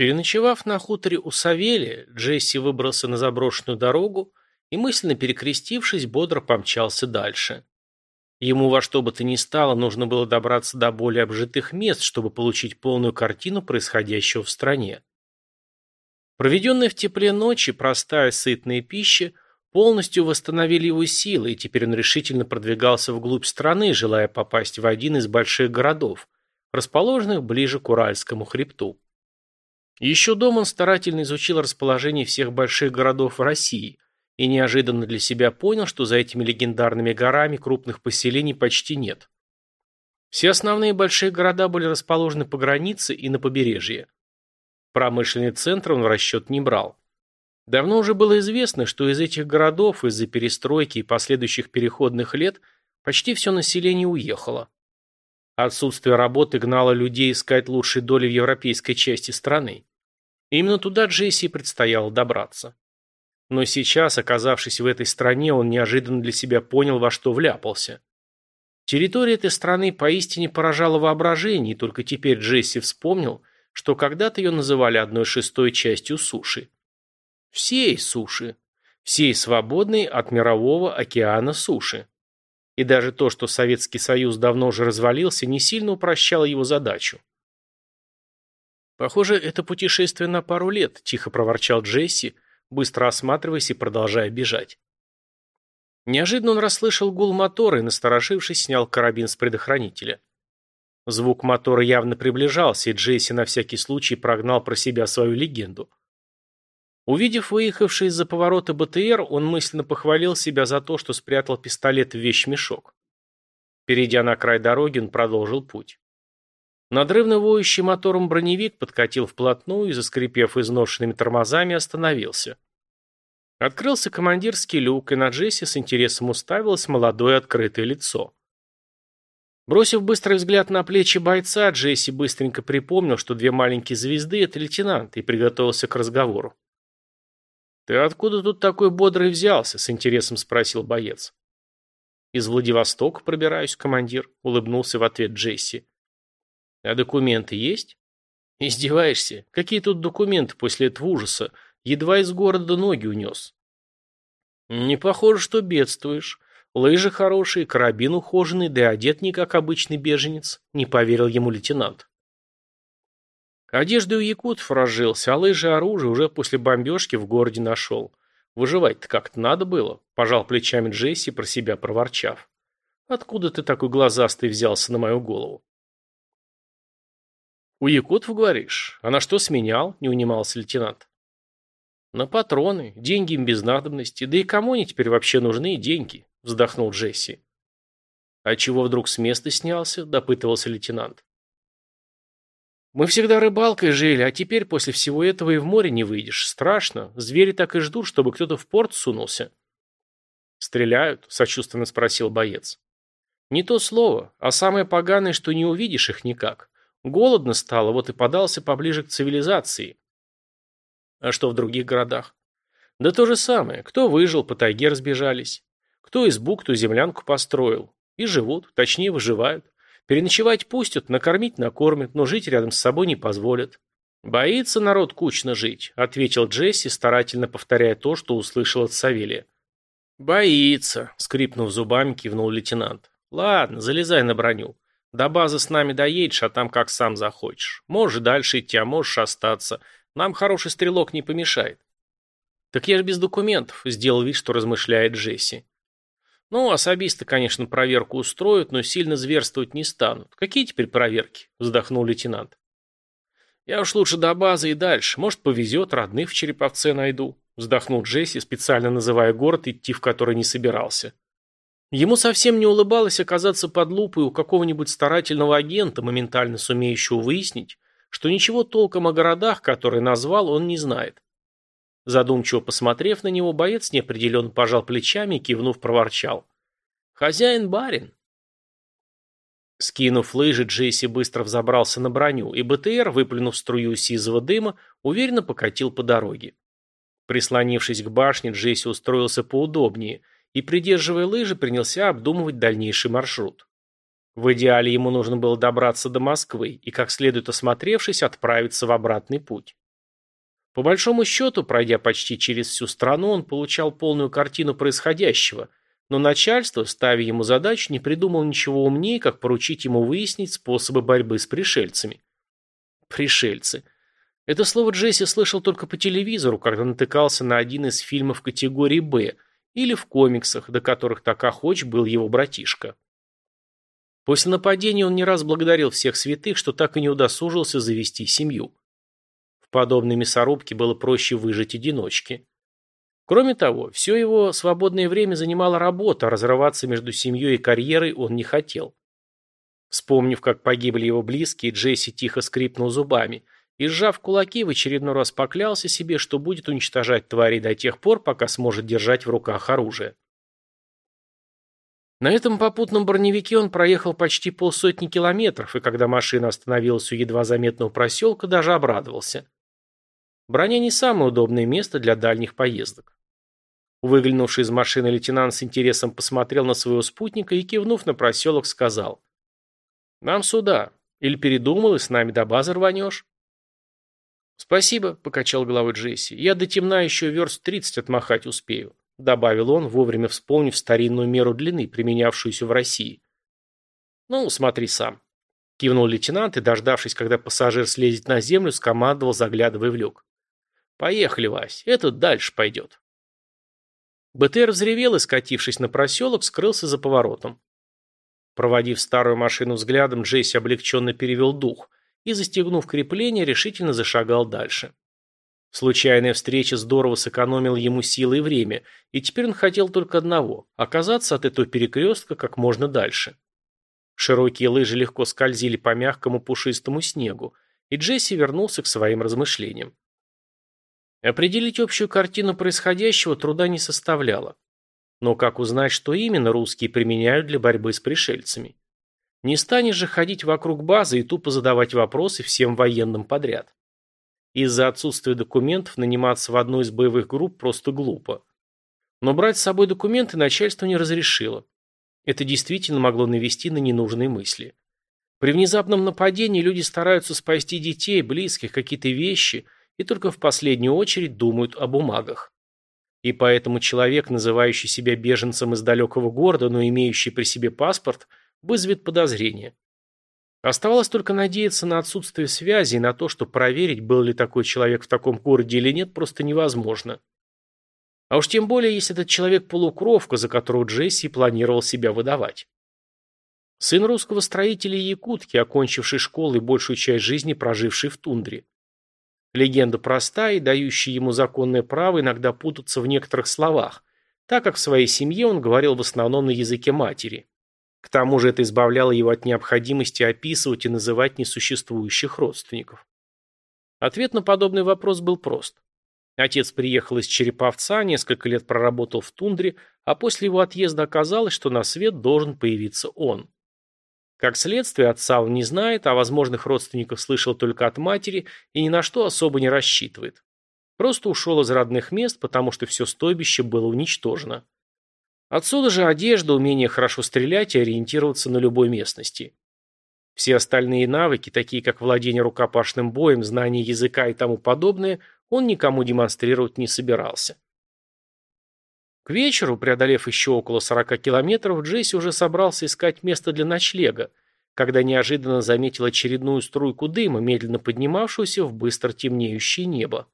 Переночевав на хуторе у Савелия, Джесси выбрался на заброшенную дорогу и, мысленно перекрестившись, бодро помчался дальше. Ему во что бы то ни стало нужно было добраться до более обжитых мест, чтобы получить полную картину происходящего в стране. Проведенная в тепле ночи простая сытная пища полностью восстановили его силы, и теперь он решительно продвигался вглубь страны, желая попасть в один из больших городов, расположенных ближе к Уральскому хребту. Еще дома он старательно изучил расположение всех больших городов России и неожиданно для себя понял, что за этими легендарными горами крупных поселений почти нет. Все основные большие города были расположены по границе и на побережье. Промышленный центр он в расчет не брал. Давно уже было известно, что из этих городов из-за перестройки и последующих переходных лет почти все население уехало. Отсутствие работы гнало людей искать лучшей доли в европейской части страны. Именно туда Джесси предстояло добраться. Но сейчас, оказавшись в этой стране, он неожиданно для себя понял, во что вляпался. Территория этой страны поистине поражала воображение, и только теперь Джесси вспомнил, что когда-то ее называли одной шестой частью суши. Всей суши. Всей свободной от мирового океана суши. И даже то, что Советский Союз давно уже развалился, не сильно упрощало его задачу. «Похоже, это путешествие на пару лет», – тихо проворчал Джесси, быстро осматриваясь и продолжая бежать. Неожиданно он расслышал гул мотора и, насторожившись, снял карабин с предохранителя. Звук мотора явно приближался, и Джесси на всякий случай прогнал про себя свою легенду. Увидев выехавший из-за поворота БТР, он мысленно похвалил себя за то, что спрятал пистолет в вещмешок. Перейдя на край дороги, он продолжил путь. Надрывно воющий мотором броневик подкатил вплотную и, заскрипев изношенными тормозами, остановился. Открылся командирский люк, и на Джесси с интересом уставилось молодое открытое лицо. Бросив быстрый взгляд на плечи бойца, Джесси быстренько припомнил, что две маленькие звезды – это лейтенант, и приготовился к разговору. «Ты откуда тут такой бодрый взялся?» – с интересом спросил боец. «Из Владивостока пробираюсь, командир», – улыбнулся в ответ Джесси. А документы есть? Издеваешься? Какие тут документы после этого ужаса? Едва из города ноги унес. Не похоже, что бедствуешь. Лыжи хорошие, карабин ухоженный, да и одет не как обычный беженец, не поверил ему лейтенант. Одежды у якутов разжился, а лыжи и оружие уже после бомбежки в городе нашел. Выживать-то как-то надо было, пожал плечами Джесси, про себя проворчав. Откуда ты такой глазастый взялся на мою голову? «У якутов, говоришь? А на что сменял?» – не унимался лейтенант. «На патроны. Деньги им без надобности. Да и кому они теперь вообще нужны деньги?» – вздохнул Джесси. «А чего вдруг с места снялся?» – допытывался лейтенант. «Мы всегда рыбалкой жили, а теперь после всего этого и в море не выйдешь. Страшно. Звери так и ждут, чтобы кто-то в порт сунулся». «Стреляют?» – сочувственно спросил боец. «Не то слово, а самое поганое, что не увидишь их никак. Голодно стало, вот и подался поближе к цивилизации. А что в других городах? Да то же самое. Кто выжил, по тайге разбежались. Кто избу, кто землянку построил. И живут, точнее выживают. Переночевать пустят, накормить накормят, но жить рядом с собой не позволят. «Боится народ кучно жить», — ответил Джесси, старательно повторяя то, что услышал от Савелия. «Боится», — скрипнув зубами, кивнул лейтенант. «Ладно, залезай на броню. До базы с нами доедешь, а там как сам захочешь. Можешь дальше идти, а можешь остаться. Нам хороший стрелок не помешает. Так я же без документов, сделал вид, что размышляет Джесси. Ну, особисты, конечно, проверку устроят, но сильно зверствовать не станут. Какие теперь проверки? Вздохнул лейтенант. Я уж лучше до базы и дальше. Может, повезет, родных в Череповце найду. Вздохнул Джесси, специально называя город, идти в который не собирался. Ему совсем не улыбалось оказаться под лупой у какого-нибудь старательного агента, моментально сумеющего выяснить, что ничего толком о городах, которые назвал, он не знает. Задумчиво посмотрев на него, боец неопределенно пожал плечами и, кивнув, проворчал. «Хозяин-барин». Скинув лыжи, Джейси быстро взобрался на броню, и БТР, выплюнув струю сизого дыма, уверенно покатил по дороге. Прислонившись к башне, Джейси устроился поудобнее – и, придерживая лыжи, принялся обдумывать дальнейший маршрут. В идеале ему нужно было добраться до Москвы и, как следует осмотревшись, отправиться в обратный путь. По большому счету, пройдя почти через всю страну, он получал полную картину происходящего, но начальство, ставя ему задачу, не придумало ничего умнее, как поручить ему выяснить способы борьбы с пришельцами. Пришельцы. Это слово Джесси слышал только по телевизору, когда натыкался на один из фильмов категории «Б» или в комиксах, до которых так охоч был его братишка. После нападения он не раз благодарил всех святых, что так и не удосужился завести семью. В подобной мясорубке было проще выжить одиночке. Кроме того, все его свободное время занимала работа, разрываться между семьей и карьерой он не хотел. Вспомнив, как погибли его близкие, Джесси тихо скрипнул зубами и, сжав кулаки, в очередной раз поклялся себе, что будет уничтожать тварей до тех пор, пока сможет держать в руках оружие. На этом попутном броневике он проехал почти полсотни километров, и когда машина остановилась у едва заметного проселка, даже обрадовался. Броня не самое удобное место для дальних поездок. Выглянувший из машины лейтенант с интересом посмотрел на своего спутника и, кивнув на проселок, сказал. «Нам сюда. Или передумал, и с нами до базы рванешь?» «Спасибо», — покачал головой Джесси. «Я до темна еще верст тридцать отмахать успею добавил он, вовремя вспомнив старинную меру длины, применявшуюся в России. «Ну, смотри сам», – кивнул лейтенант и, дождавшись, когда пассажир слезет на землю, скомандовал, заглядывая в люк. «Поехали, Вась, этот дальше пойдет». БТР взревел и, скатившись на проселок, скрылся за поворотом. Проводив старую машину взглядом, Джесси облегченно перевел дух и, застегнув крепление, решительно зашагал дальше. Случайная встреча здорово сэкономила ему силы и время, и теперь он хотел только одного – оказаться от этого перекрестка как можно дальше. Широкие лыжи легко скользили по мягкому пушистому снегу, и Джесси вернулся к своим размышлениям. Определить общую картину происходящего труда не составляло. Но как узнать, что именно русские применяют для борьбы с пришельцами? Не станешь же ходить вокруг базы и тупо задавать вопросы всем военным подряд. Из-за отсутствия документов наниматься в одну из боевых групп просто глупо. Но брать с собой документы начальство не разрешило. Это действительно могло навести на ненужные мысли. При внезапном нападении люди стараются спасти детей, близких, какие-то вещи, и только в последнюю очередь думают о бумагах. И поэтому человек, называющий себя беженцем из далекого города, но имеющий при себе паспорт, вызовет подозрение. Оставалось только надеяться на отсутствие связи и на то, что проверить, был ли такой человек в таком городе или нет, просто невозможно. А уж тем более, если этот человек полукровка, за которого Джесси планировал себя выдавать. Сын русского строителя Якутки, окончивший школу и большую часть жизни проживший в тундре. Легенда простая и дающая ему законное право иногда путаться в некоторых словах, так как в своей семье он говорил в основном на языке матери. К тому же это избавляло его от необходимости описывать и называть несуществующих родственников. Ответ на подобный вопрос был прост. Отец приехал из Череповца, несколько лет проработал в тундре, а после его отъезда оказалось, что на свет должен появиться он. Как следствие, отца он не знает, а возможных родственников слышал только от матери и ни на что особо не рассчитывает. Просто ушел из родных мест, потому что все стойбище было уничтожено. Отсюда же одежда, умение хорошо стрелять и ориентироваться на любой местности. Все остальные навыки, такие как владение рукопашным боем, знание языка и тому подобное, он никому демонстрировать не собирался. К вечеру, преодолев еще около 40 километров, Джесси уже собрался искать место для ночлега, когда неожиданно заметил очередную струйку дыма, медленно поднимавшуюся в быстро темнеющее небо.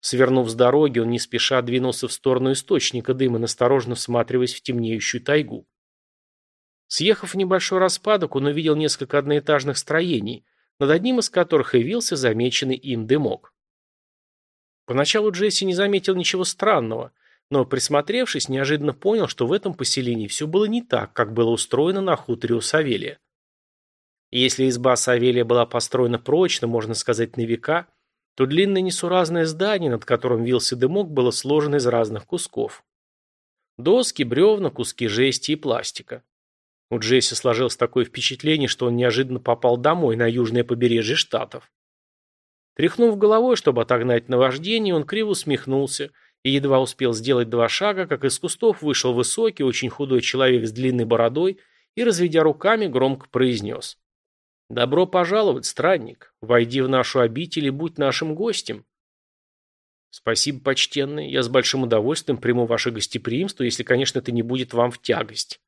Свернув с дороги, он не спеша двинулся в сторону источника дыма, насторожно всматриваясь в темнеющую тайгу. Съехав в небольшой распадок, он увидел несколько одноэтажных строений, над одним из которых явился замеченный им дымок. Поначалу Джесси не заметил ничего странного, но, присмотревшись, неожиданно понял, что в этом поселении все было не так, как было устроено на хуторе у Савелия. Если изба Савелия была построена прочно, можно сказать, на века – то длинное несуразное здание, над которым вился дымок, было сложено из разных кусков. Доски, бревна, куски жести и пластика. У Джесси сложилось такое впечатление, что он неожиданно попал домой, на южное побережье Штатов. Тряхнув головой, чтобы отогнать наваждение, он криво усмехнулся и едва успел сделать два шага, как из кустов вышел высокий, очень худой человек с длинной бородой и, разведя руками, громко произнес. «Добро пожаловать, странник. Войди в нашу обитель и будь нашим гостем». Спасибо, почтенный. Я с большим удовольствием приму ваше гостеприимство, если, конечно, это не будет вам в тягость.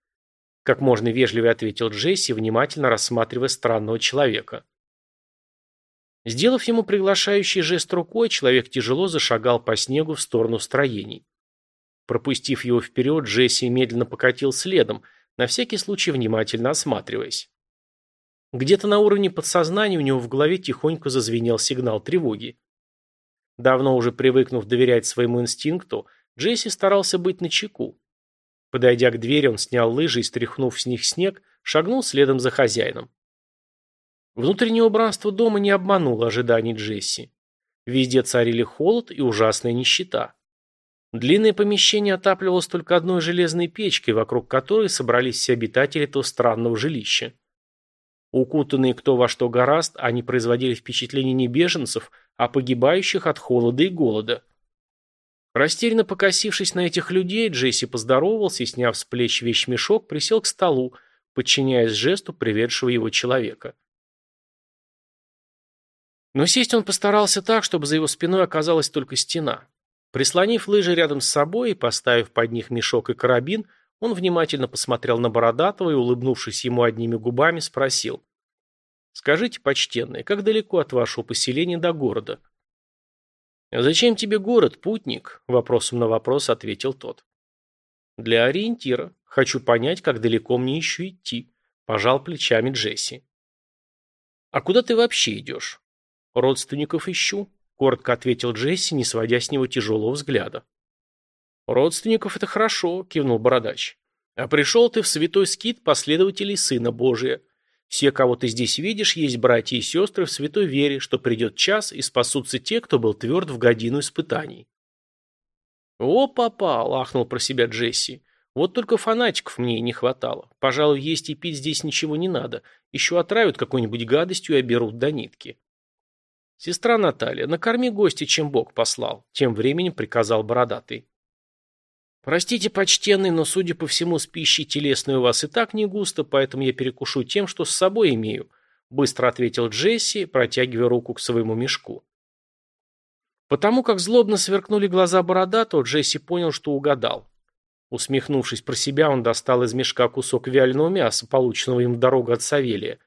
Как можно вежливее ответил Джесси, внимательно рассматривая странного человека. Сделав ему приглашающий жест рукой, человек тяжело зашагал по снегу в сторону строений. Пропустив его вперед, Джесси медленно покатил следом, на всякий случай внимательно осматриваясь. Где-то на уровне подсознания у него в голове тихонько зазвенел сигнал тревоги. Давно уже привыкнув доверять своему инстинкту, Джесси старался быть начеку. Подойдя к двери, он снял лыжи и, стряхнув с них снег, шагнул следом за хозяином. Внутреннее убранство дома не обмануло ожиданий Джесси. Везде царили холод и ужасная нищета. Длинное помещение отапливалось только одной железной печкой, вокруг которой собрались все обитатели этого странного жилища. Укутанные кто во что гораст, они производили впечатление не беженцев, а погибающих от холода и голода. Растерянно покосившись на этих людей, Джесси поздоровался и, сняв с плеч вещмешок, присел к столу, подчиняясь жесту приведшего его человека. Но сесть он постарался так, чтобы за его спиной оказалась только стена. Прислонив лыжи рядом с собой и поставив под них мешок и карабин, он внимательно посмотрел на Бородатого и, улыбнувшись ему одними губами, спросил. «Скажите, почтенный, как далеко от вашего поселения до города?» «Зачем тебе город, путник?» – вопросом на вопрос ответил тот. «Для ориентира. Хочу понять, как далеко мне еще идти», – пожал плечами Джесси. «А куда ты вообще идешь?» «Родственников ищу», – коротко ответил Джесси, не сводя с него тяжелого взгляда. «Родственников – это хорошо», – кивнул Бородач. «А пришел ты в святой скит последователей Сына Божия. Все, кого ты здесь видишь, есть братья и сестры в святой вере, что придет час, и спасутся те, кто был тверд в годину испытаний». «О, папа!» – лахнул про себя Джесси. «Вот только фанатиков мне не хватало. Пожалуй, есть и пить здесь ничего не надо. Еще отравят какой-нибудь гадостью и оберут до нитки». «Сестра Наталья, накорми гостя, чем Бог послал», – тем временем приказал Бородатый. «Простите, почтенный, но, судя по всему, с пищей телесной у вас и так не густо, поэтому я перекушу тем, что с собой имею», быстро ответил Джесси, протягивая руку к своему мешку. Потому как злобно сверкнули глаза Бородатого, Джесси понял, что угадал. Усмехнувшись про себя, он достал из мешка кусок вяленого мяса, полученного им в дорогу от Савелия,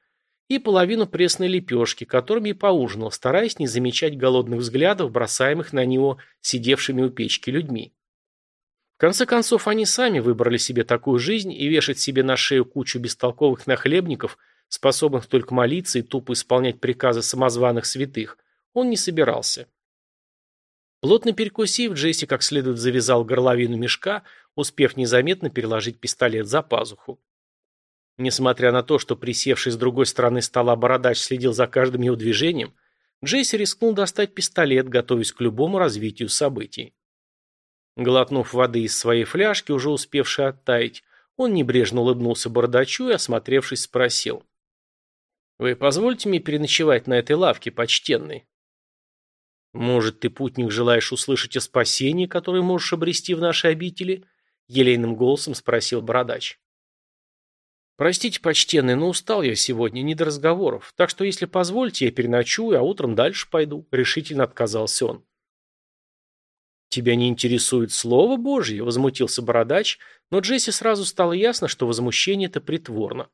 и половину пресной лепешки, которыми и поужинал, стараясь не замечать голодных взглядов, бросаемых на него сидевшими у печки людьми. В конце концов, они сами выбрали себе такую жизнь, и вешать себе на шею кучу бестолковых нахлебников, способных только молиться и тупо исполнять приказы самозваных святых, он не собирался. Плотно перекусив, Джесси как следует завязал горловину мешка, успев незаметно переложить пистолет за пазуху. Несмотря на то, что присевший с другой стороны стола бородач следил за каждым его движением, Джесси рискнул достать пистолет, готовясь к любому развитию событий. Глотнув воды из своей фляжки, уже успевшей оттаять, он небрежно улыбнулся бардачу и, осмотревшись, спросил. «Вы позвольте мне переночевать на этой лавке, почтенный?» «Может, ты, путник, желаешь услышать о спасении, которое можешь обрести в нашей обители?» Елейным голосом спросил бородач. «Простите, почтенный, но устал я сегодня, не до разговоров, так что, если позволите, я переночую, а утром дальше пойду», — решительно отказался он. «Тебя не интересует слово Божье?» – возмутился бородач, но Джесси сразу стало ясно, что возмущение это притворно.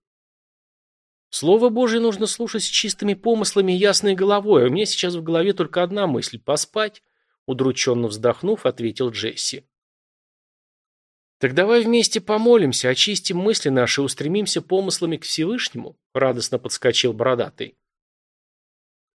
«Слово Божье нужно слушать с чистыми помыслами и ясной головой, а у меня сейчас в голове только одна мысль – поспать», – удрученно вздохнув, ответил Джесси. «Так давай вместе помолимся, очистим мысли наши и устремимся помыслами к Всевышнему», – радостно подскочил бородатый.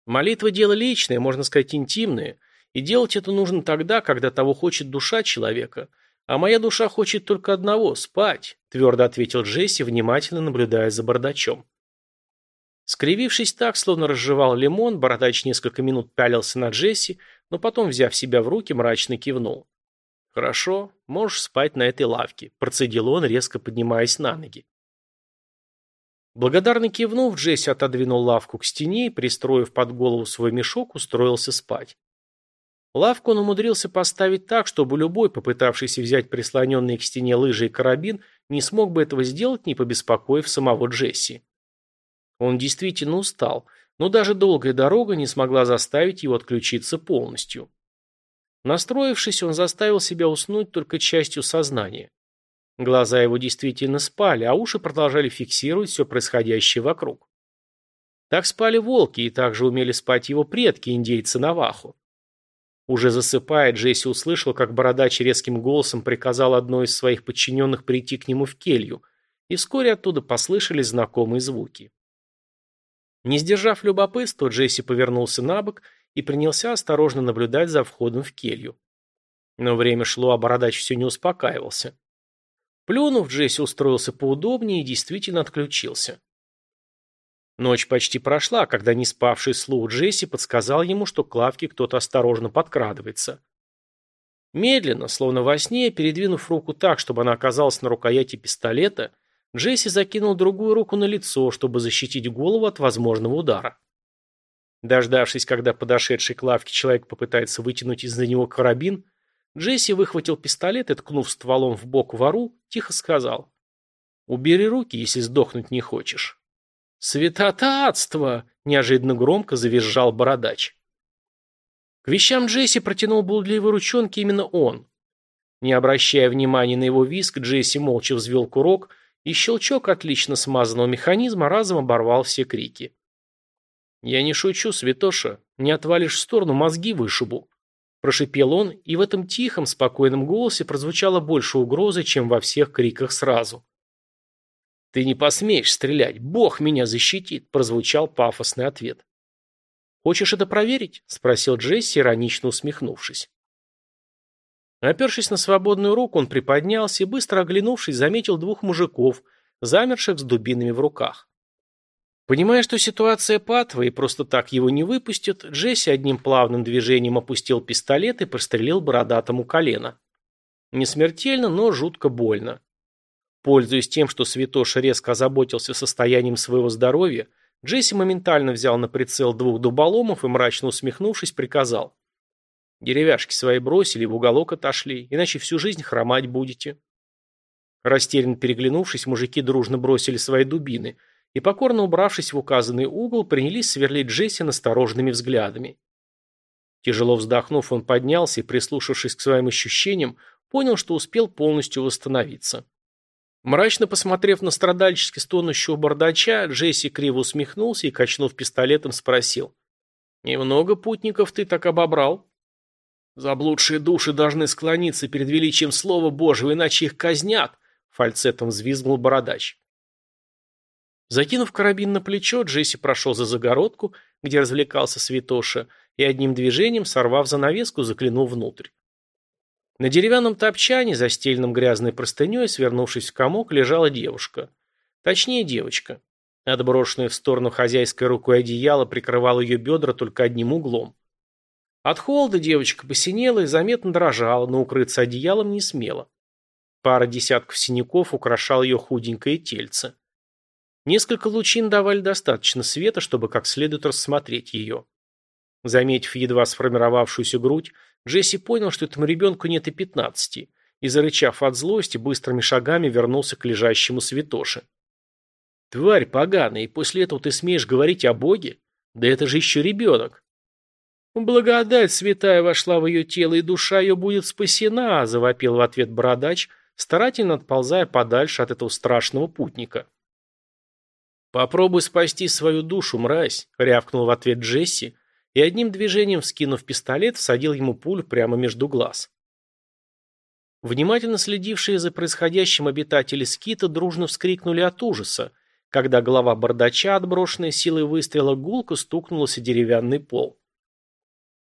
«Молитва – дело личное, можно сказать, интимное – и делать это нужно тогда, когда того хочет душа человека. А моя душа хочет только одного – спать, твердо ответил Джесси, внимательно наблюдая за бардачом. Скривившись так, словно разжевал лимон, бородач несколько минут пялился на Джесси, но потом, взяв себя в руки, мрачно кивнул. «Хорошо, можешь спать на этой лавке», – процедил он, резко поднимаясь на ноги. Благодарно кивнув, Джесси отодвинул лавку к стене и, пристроив под голову свой мешок, устроился спать. Лавку он умудрился поставить так, чтобы любой, попытавшийся взять прислоненные к стене лыжи и карабин, не смог бы этого сделать, не побеспокоив самого Джесси. Он действительно устал, но даже долгая дорога не смогла заставить его отключиться полностью. Настроившись, он заставил себя уснуть только частью сознания. Глаза его действительно спали, а уши продолжали фиксировать все происходящее вокруг. Так спали волки, и также умели спать его предки, индейцы Навахо. Уже засыпая, Джесси услышал, как бородач резким голосом приказал одной из своих подчиненных прийти к нему в келью, и вскоре оттуда послышались знакомые звуки. Не сдержав любопытства, Джесси повернулся на бок и принялся осторожно наблюдать за входом в келью. Но время шло, а бородач все не успокаивался. Плюнув, Джесси устроился поудобнее и действительно отключился. Ночь почти прошла, когда не спавший слух Джесси подсказал ему, что к лавке кто-то осторожно подкрадывается. Медленно, словно во сне, передвинув руку так, чтобы она оказалась на рукояти пистолета, Джесси закинул другую руку на лицо, чтобы защитить голову от возможного удара. Дождавшись, когда подошедший к лавке человек попытается вытянуть из-за него карабин, Джесси выхватил пистолет и, ткнув стволом в бок вору, тихо сказал «Убери руки, если сдохнуть не хочешь». «Святотатство!» – неожиданно громко завизжал бородач. К вещам Джесси протянул блудливые ручонки именно он. Не обращая внимания на его виск, Джесси молча взвел курок, и щелчок отлично смазанного механизма разом оборвал все крики. «Я не шучу, святоша. Не отвалишь в сторону, мозги вышибу». Прошипел он, и в этом тихом, спокойном голосе прозвучало больше угрозы, чем во всех криках сразу. «Ты не посмеешь стрелять, Бог меня защитит», – прозвучал пафосный ответ. «Хочешь это проверить?» – спросил Джесси, иронично усмехнувшись. Опершись на свободную руку, он приподнялся и, быстро оглянувшись, заметил двух мужиков, замерших с дубинами в руках. Понимая, что ситуация патовая и просто так его не выпустят, Джесси одним плавным движением опустил пистолет и прострелил бородатому колено. Не смертельно, но жутко больно. Пользуясь тем, что Святоша резко озаботился состоянием своего здоровья, Джесси моментально взял на прицел двух дуболомов и, мрачно усмехнувшись, приказал. «Деревяшки свои бросили, в уголок отошли, иначе всю жизнь хромать будете». Растерянно переглянувшись, мужики дружно бросили свои дубины и, покорно убравшись в указанный угол, принялись сверлить Джесси настороженными взглядами. Тяжело вздохнув, он поднялся и, прислушавшись к своим ощущениям, понял, что успел полностью восстановиться. Мрачно посмотрев на страдальчески стонущего бардача, Джесси криво усмехнулся и, качнув пистолетом, спросил. «Немного путников ты так обобрал?» «Заблудшие души должны склониться перед величием Слова Божьего, иначе их казнят!» Фальцетом взвизгнул бородач. Закинув карабин на плечо, Джесси прошел за загородку, где развлекался святоша, и одним движением, сорвав занавеску, заглянул внутрь. На деревянном топчане, застеленном грязной простыней, свернувшись в комок, лежала девушка. Точнее, девочка. Отброшенное в сторону хозяйской рукой одеяло прикрывало ее бедра только одним углом. От холода девочка посинела и заметно дрожала, но укрыться одеялом не смела. Пара десятков синяков украшал ее худенькое тельце. Несколько лучин давали достаточно света, чтобы как следует рассмотреть ее. Заметив едва сформировавшуюся грудь, Джесси понял, что этому ребенку нет и пятнадцати, и, зарычав от злости, быстрыми шагами вернулся к лежащему святоше. «Тварь поганая, и после этого ты смеешь говорить о Боге? Да это же еще ребенок!» «Благодать святая вошла в ее тело, и душа ее будет спасена», – завопил в ответ бородач, старательно отползая подальше от этого страшного путника. «Попробуй спасти свою душу, мразь», – рявкнул в ответ Джесси, и одним движением, вскинув пистолет, всадил ему пулю прямо между глаз. Внимательно следившие за происходящим обитатели скита дружно вскрикнули от ужаса, когда голова бардача, отброшенная силой выстрела, гулко стукнулась о деревянный пол.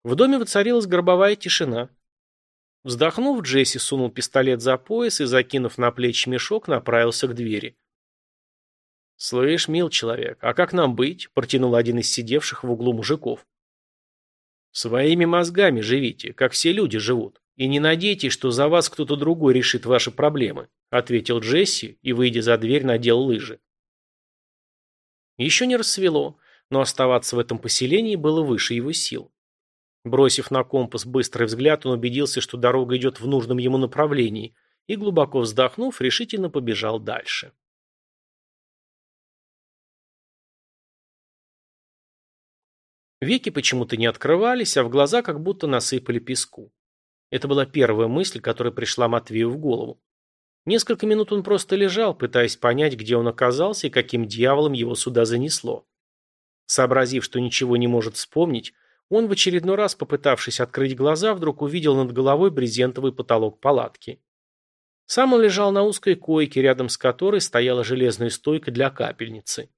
В доме воцарилась гробовая тишина. Вздохнув, Джесси сунул пистолет за пояс и, закинув на плечи мешок, направился к двери. «Слышь, мил человек, а как нам быть?» – протянул один из сидевших в углу мужиков. Своими мозгами живите, как все люди живут. И не надейтесь, что за вас кто-то другой решит ваши проблемы, ответил Джесси и, выйдя за дверь, надел лыжи. Еще не рассвело, но оставаться в этом поселении было выше его сил. Бросив на компас быстрый взгляд, он убедился, что дорога идет в нужном ему направлении, и, глубоко вздохнув, решительно побежал дальше. Веки почему-то не открывались, а в глаза как будто насыпали песку. Это была первая мысль, которая пришла Матвею в голову. Несколько минут он просто лежал, пытаясь понять, где он оказался и каким дьяволом его сюда занесло. Сообразив, что ничего не может вспомнить, он в очередной раз, попытавшись открыть глаза, вдруг увидел над головой брезентовый потолок палатки. Сам он лежал на узкой койке, рядом с которой стояла железная стойка для капельницы.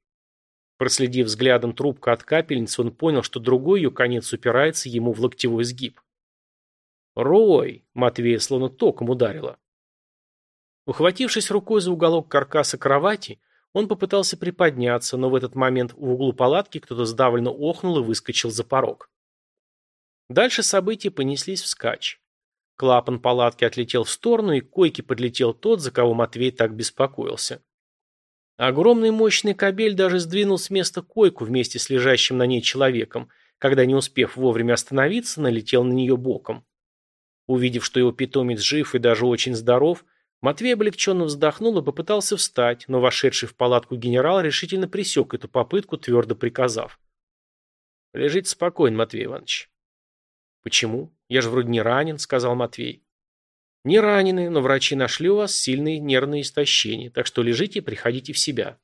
Проследив взглядом трубку от капельницы, он понял, что другой ее конец упирается ему в локтевой сгиб. «Рой!» — Матвея словно током ударило. Ухватившись рукой за уголок каркаса кровати, он попытался приподняться, но в этот момент в углу палатки кто-то сдавленно охнул и выскочил за порог. Дальше события понеслись вскачь. Клапан палатки отлетел в сторону, и к койке подлетел тот, за кого Матвей так беспокоился. Огромный мощный кабель даже сдвинул с места койку вместе с лежащим на ней человеком, когда, не успев вовремя остановиться, налетел на нее боком. Увидев, что его питомец жив и даже очень здоров, Матвей облегченно вздохнул и попытался встать, но вошедший в палатку генерал решительно пресек эту попытку, твердо приказав. «Лежите спокойно, Матвей Иванович». «Почему? Я же вроде не ранен», — сказал Матвей. «Не ранены, но врачи нашли у вас сильные нервные истощения, так что лежите и приходите в себя».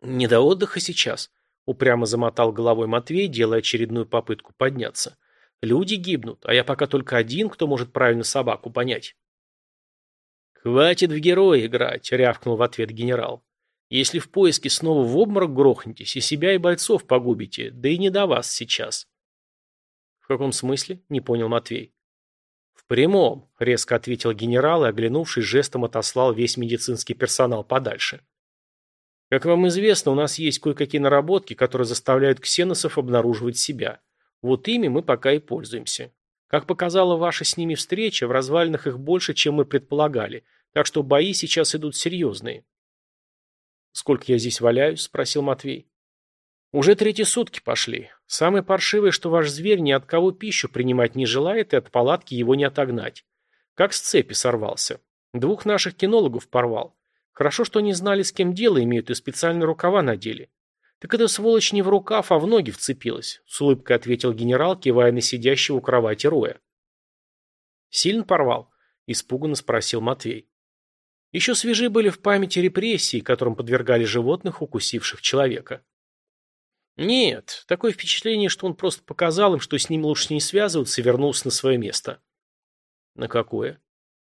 «Не до отдыха сейчас», — упрямо замотал головой Матвей, делая очередную попытку подняться. «Люди гибнут, а я пока только один, кто может правильно собаку понять». «Хватит в героя играть», — рявкнул в ответ генерал. «Если в поиске снова в обморок грохнетесь, и себя, и бойцов погубите, да и не до вас сейчас». «В каком смысле?» – не понял Матвей. «В прямом», – резко ответил генерал и, оглянувшись, жестом отослал весь медицинский персонал подальше. «Как вам известно, у нас есть кое-какие наработки, которые заставляют ксеносов обнаруживать себя. Вот ими мы пока и пользуемся. Как показала ваша с ними встреча, в развалинах их больше, чем мы предполагали, так что бои сейчас идут серьезные». «Сколько я здесь валяюсь?» – спросил Матвей. Уже третьи сутки пошли. Самое паршивое, что ваш зверь ни от кого пищу принимать не желает, и от палатки его не отогнать. Как с цепи сорвался. Двух наших кинологов порвал. Хорошо, что они знали, с кем дело имеют, и специальные рукава надели. Так эта сволочь не в рукав, а в ноги вцепилась, с улыбкой ответил генерал, кивая на сидящего у кровати Роя. Сильно порвал? Испуганно спросил Матвей. Еще свежи были в памяти репрессии, которым подвергали животных, укусивших человека. Нет, такое впечатление, что он просто показал им, что с ним лучше не связываться и вернулся на свое место. На какое?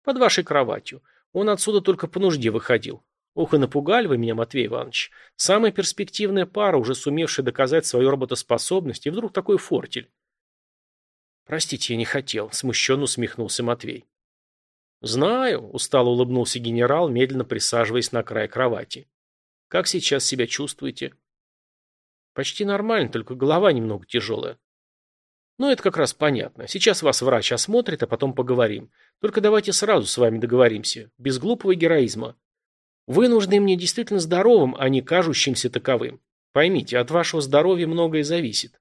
Под вашей кроватью. Он отсюда только по нужде выходил. Ох, и напугали вы меня, Матвей Иванович. Самая перспективная пара, уже сумевшая доказать свою работоспособность, и вдруг такой фортель. Простите, я не хотел, смущенно усмехнулся Матвей. Знаю, устало улыбнулся генерал, медленно присаживаясь на край кровати. Как сейчас себя чувствуете? Почти нормально, только голова немного тяжелая. Ну, это как раз понятно. Сейчас вас врач осмотрит, а потом поговорим. Только давайте сразу с вами договоримся. Без глупого героизма. Вы нужны мне действительно здоровым, а не кажущимся таковым. Поймите, от вашего здоровья многое зависит.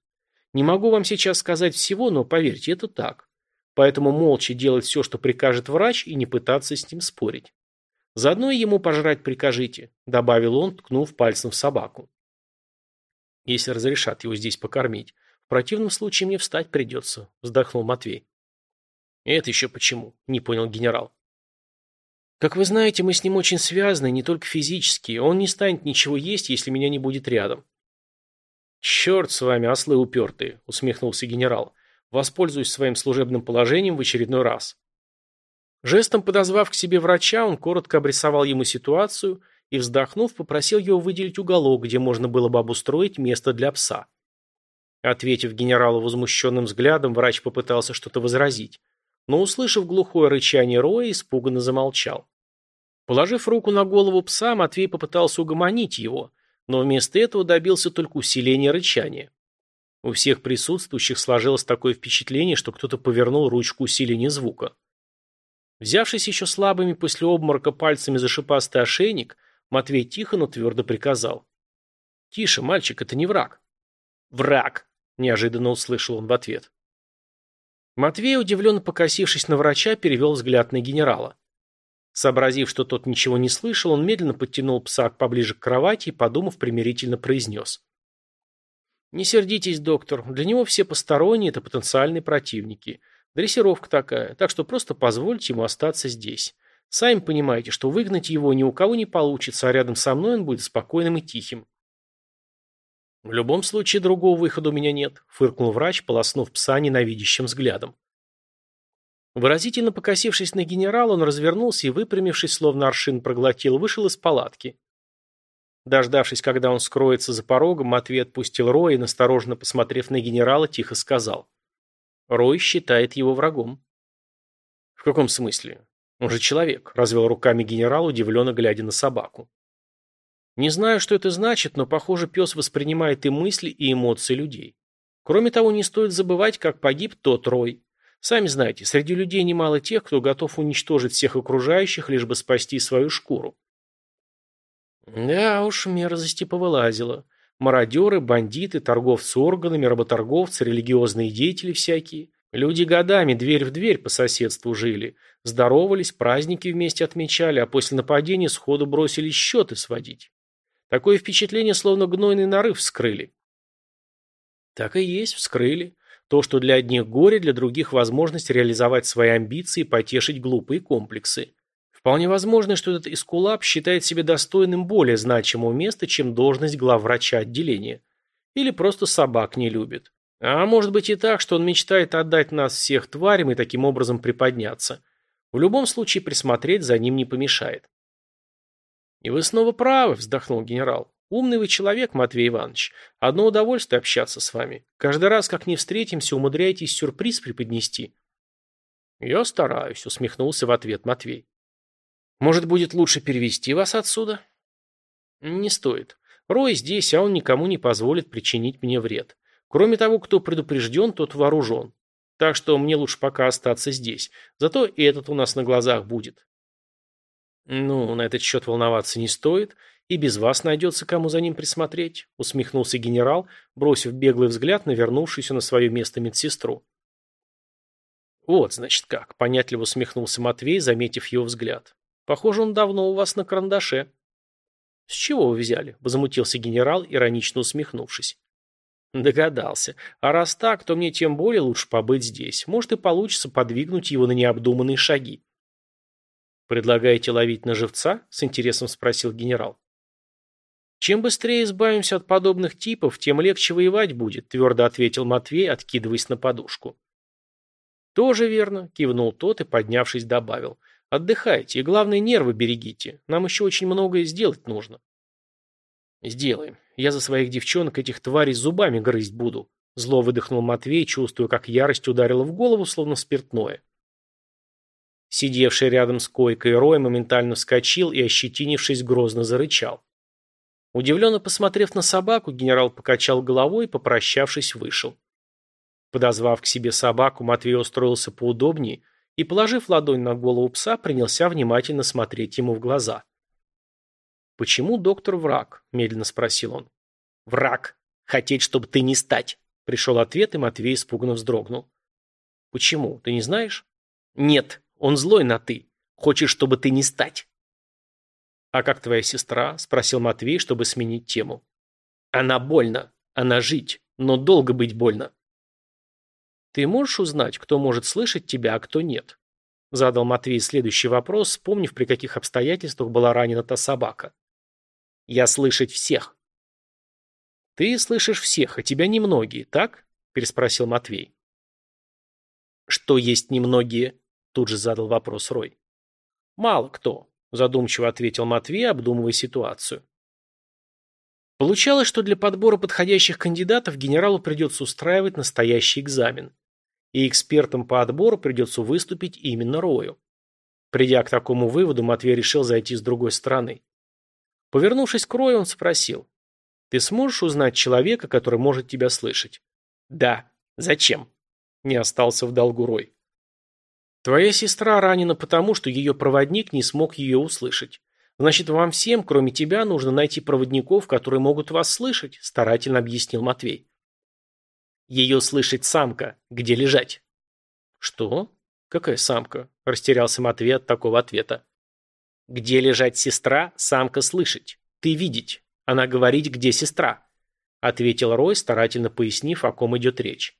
Не могу вам сейчас сказать всего, но поверьте, это так. Поэтому молча делать все, что прикажет врач, и не пытаться с ним спорить. Заодно и ему пожрать прикажите, добавил он, ткнув пальцем в собаку если разрешат его здесь покормить. В противном случае мне встать придется», – вздохнул Матвей. «Это еще почему?» – не понял генерал. «Как вы знаете, мы с ним очень связаны, не только физически. Он не станет ничего есть, если меня не будет рядом». «Черт с вами, ослы упертые», – усмехнулся генерал. «Воспользуюсь своим служебным положением в очередной раз». Жестом подозвав к себе врача, он коротко обрисовал ему ситуацию – и, вздохнув, попросил его выделить уголок, где можно было бы обустроить место для пса. Ответив генералу возмущенным взглядом, врач попытался что-то возразить, но, услышав глухое рычание Роя, испуганно замолчал. Положив руку на голову пса, Матвей попытался угомонить его, но вместо этого добился только усиления рычания. У всех присутствующих сложилось такое впечатление, что кто-то повернул ручку усиления звука. Взявшись еще слабыми после обморока пальцами за шипастый ошейник, Матвей тихо, но твердо приказал. «Тише, мальчик, это не враг». «Враг!» – неожиданно услышал он в ответ. Матвей, удивленно покосившись на врача, перевел взгляд на генерала. Сообразив, что тот ничего не слышал, он медленно подтянул пса поближе к кровати и, подумав, примирительно произнес. «Не сердитесь, доктор, для него все посторонние – это потенциальные противники. Дрессировка такая, так что просто позвольте ему остаться здесь. Сами понимаете, что выгнать его ни у кого не получится, а рядом со мной он будет спокойным и тихим. В любом случае другого выхода у меня нет, фыркнул врач, полоснув пса ненавидящим взглядом. Выразительно покосившись на генерала, он развернулся и, выпрямившись, словно аршин проглотил, вышел из палатки. Дождавшись, когда он скроется за порогом, Матвей отпустил Роя и, настороженно посмотрев на генерала, тихо сказал. Рой считает его врагом. В каком смысле? Он же человек, развел руками генерал, удивленно глядя на собаку. Не знаю, что это значит, но, похоже, пес воспринимает и мысли, и эмоции людей. Кроме того, не стоит забывать, как погиб тот Рой. Сами знаете, среди людей немало тех, кто готов уничтожить всех окружающих, лишь бы спасти свою шкуру. Да уж, мерзости повылазила. Мародеры, бандиты, торговцы органами, работорговцы, религиозные деятели всякие. Люди годами дверь в дверь по соседству жили. Здоровались, праздники вместе отмечали, а после нападения сходу бросились счеты сводить. Такое впечатление, словно гнойный нарыв вскрыли. Так и есть, вскрыли. То, что для одних горе, для других возможность реализовать свои амбиции и потешить глупые комплексы. Вполне возможно, что этот эскулап считает себя достойным более значимого места, чем должность главврача отделения. Или просто собак не любит. А может быть и так, что он мечтает отдать нас всех тварям и таким образом приподняться. В любом случае присмотреть за ним не помешает. «И вы снова правы», – вздохнул генерал. «Умный вы человек, Матвей Иванович. Одно удовольствие общаться с вами. Каждый раз, как не встретимся, умудряетесь сюрприз преподнести». «Я стараюсь», – усмехнулся в ответ Матвей. Может, будет лучше перевести вас отсюда? Не стоит. Рой здесь, а он никому не позволит причинить мне вред. Кроме того, кто предупрежден, тот вооружен. Так что мне лучше пока остаться здесь. Зато и этот у нас на глазах будет. Ну, на этот счет волноваться не стоит. И без вас найдется, кому за ним присмотреть, усмехнулся генерал, бросив беглый взгляд на вернувшуюся на свое место медсестру. Вот, значит, как, понятливо усмехнулся Матвей, заметив его взгляд. Похоже, он давно у вас на карандаше. С чего вы взяли? Возмутился генерал, иронично усмехнувшись. Догадался. А раз так, то мне тем более лучше побыть здесь. Может и получится подвигнуть его на необдуманные шаги. «Предлагаете ловить на живца?» – с интересом спросил генерал. «Чем быстрее избавимся от подобных типов, тем легче воевать будет», – твердо ответил Матвей, откидываясь на подушку. «Тоже верно», – кивнул тот и, поднявшись, добавил. Отдыхайте и, главное, нервы берегите. Нам еще очень многое сделать нужно. Сделаем. Я за своих девчонок этих тварей зубами грызть буду. Зло выдохнул Матвей, чувствуя, как ярость ударила в голову, словно спиртное. Сидевший рядом с койкой Рой моментально вскочил и, ощетинившись, грозно зарычал. Удивленно посмотрев на собаку, генерал покачал головой и, попрощавшись, вышел. Подозвав к себе собаку, Матвей устроился поудобнее и, положив ладонь на голову пса, принялся внимательно смотреть ему в глаза. «Почему доктор враг?» – медленно спросил он. «Враг. Хотеть, чтобы ты не стать», – пришел ответ, и Матвей испуганно вздрогнул. «Почему? Ты не знаешь?» «Нет, он злой на «ты». Хочет, чтобы ты не стать». «А как твоя сестра?» – спросил Матвей, чтобы сменить тему. «Она больно. Она жить. Но долго быть больно». «Ты можешь узнать, кто может слышать тебя, а кто нет?» Задал Матвей следующий вопрос, вспомнив, при каких обстоятельствах была ранена та собака. «Я слышать всех». «Ты слышишь всех, а тебя немногие, так?» переспросил Матвей. «Что есть немногие?» тут же задал вопрос Рой. «Мало кто», задумчиво ответил Матвей, обдумывая ситуацию. Получалось, что для подбора подходящих кандидатов генералу придется устраивать настоящий экзамен и экспертом по отбору придется выступить именно Рою. Придя к такому выводу, Матвей решил зайти с другой стороны. Повернувшись к Рою, он спросил. «Ты сможешь узнать человека, который может тебя слышать?» «Да. Зачем?» Не остался в долгу Рой. «Твоя сестра ранена потому, что ее проводник не смог ее услышать. Значит, вам всем, кроме тебя, нужно найти проводников, которые могут вас слышать», старательно объяснил Матвей. Ее слышит самка. Где лежать? Что? Какая самка? Растерялся Матвей от такого ответа. Где лежать сестра, самка слышать. Ты видеть. Она говорить, где сестра. Ответил Рой, старательно пояснив, о ком идет речь.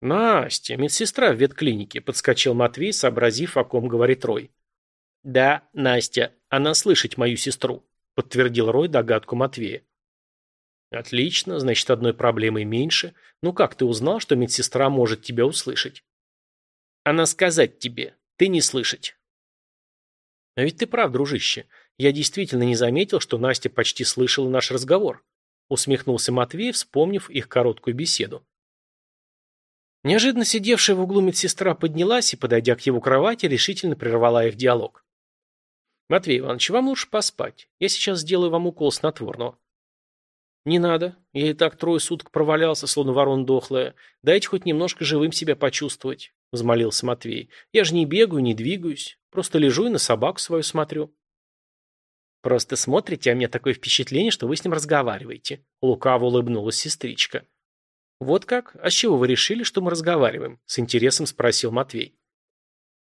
Настя, медсестра в ветклинике, подскочил Матвей, сообразив, о ком говорит Рой. Да, Настя, она слышать мою сестру, подтвердил Рой догадку Матвея. Отлично, значит, одной проблемой меньше. Ну как ты узнал, что медсестра может тебя услышать? Она сказать тебе, ты не слышать. А ведь ты прав, дружище. Я действительно не заметил, что Настя почти слышала наш разговор. Усмехнулся Матвей, вспомнив их короткую беседу. Неожиданно сидевшая в углу медсестра поднялась и, подойдя к его кровати, решительно прервала их диалог. «Матвей Иванович, вам лучше поспать. Я сейчас сделаю вам укол снотворного». «Не надо. Я и так трое суток провалялся, словно ворон дохлая. Дайте хоть немножко живым себя почувствовать», — взмолился Матвей. «Я же не бегаю, не двигаюсь. Просто лежу и на собаку свою смотрю». «Просто смотрите, а меня такое впечатление, что вы с ним разговариваете», — лукаво улыбнулась сестричка. «Вот как? А с чего вы решили, что мы разговариваем?» – с интересом спросил Матвей.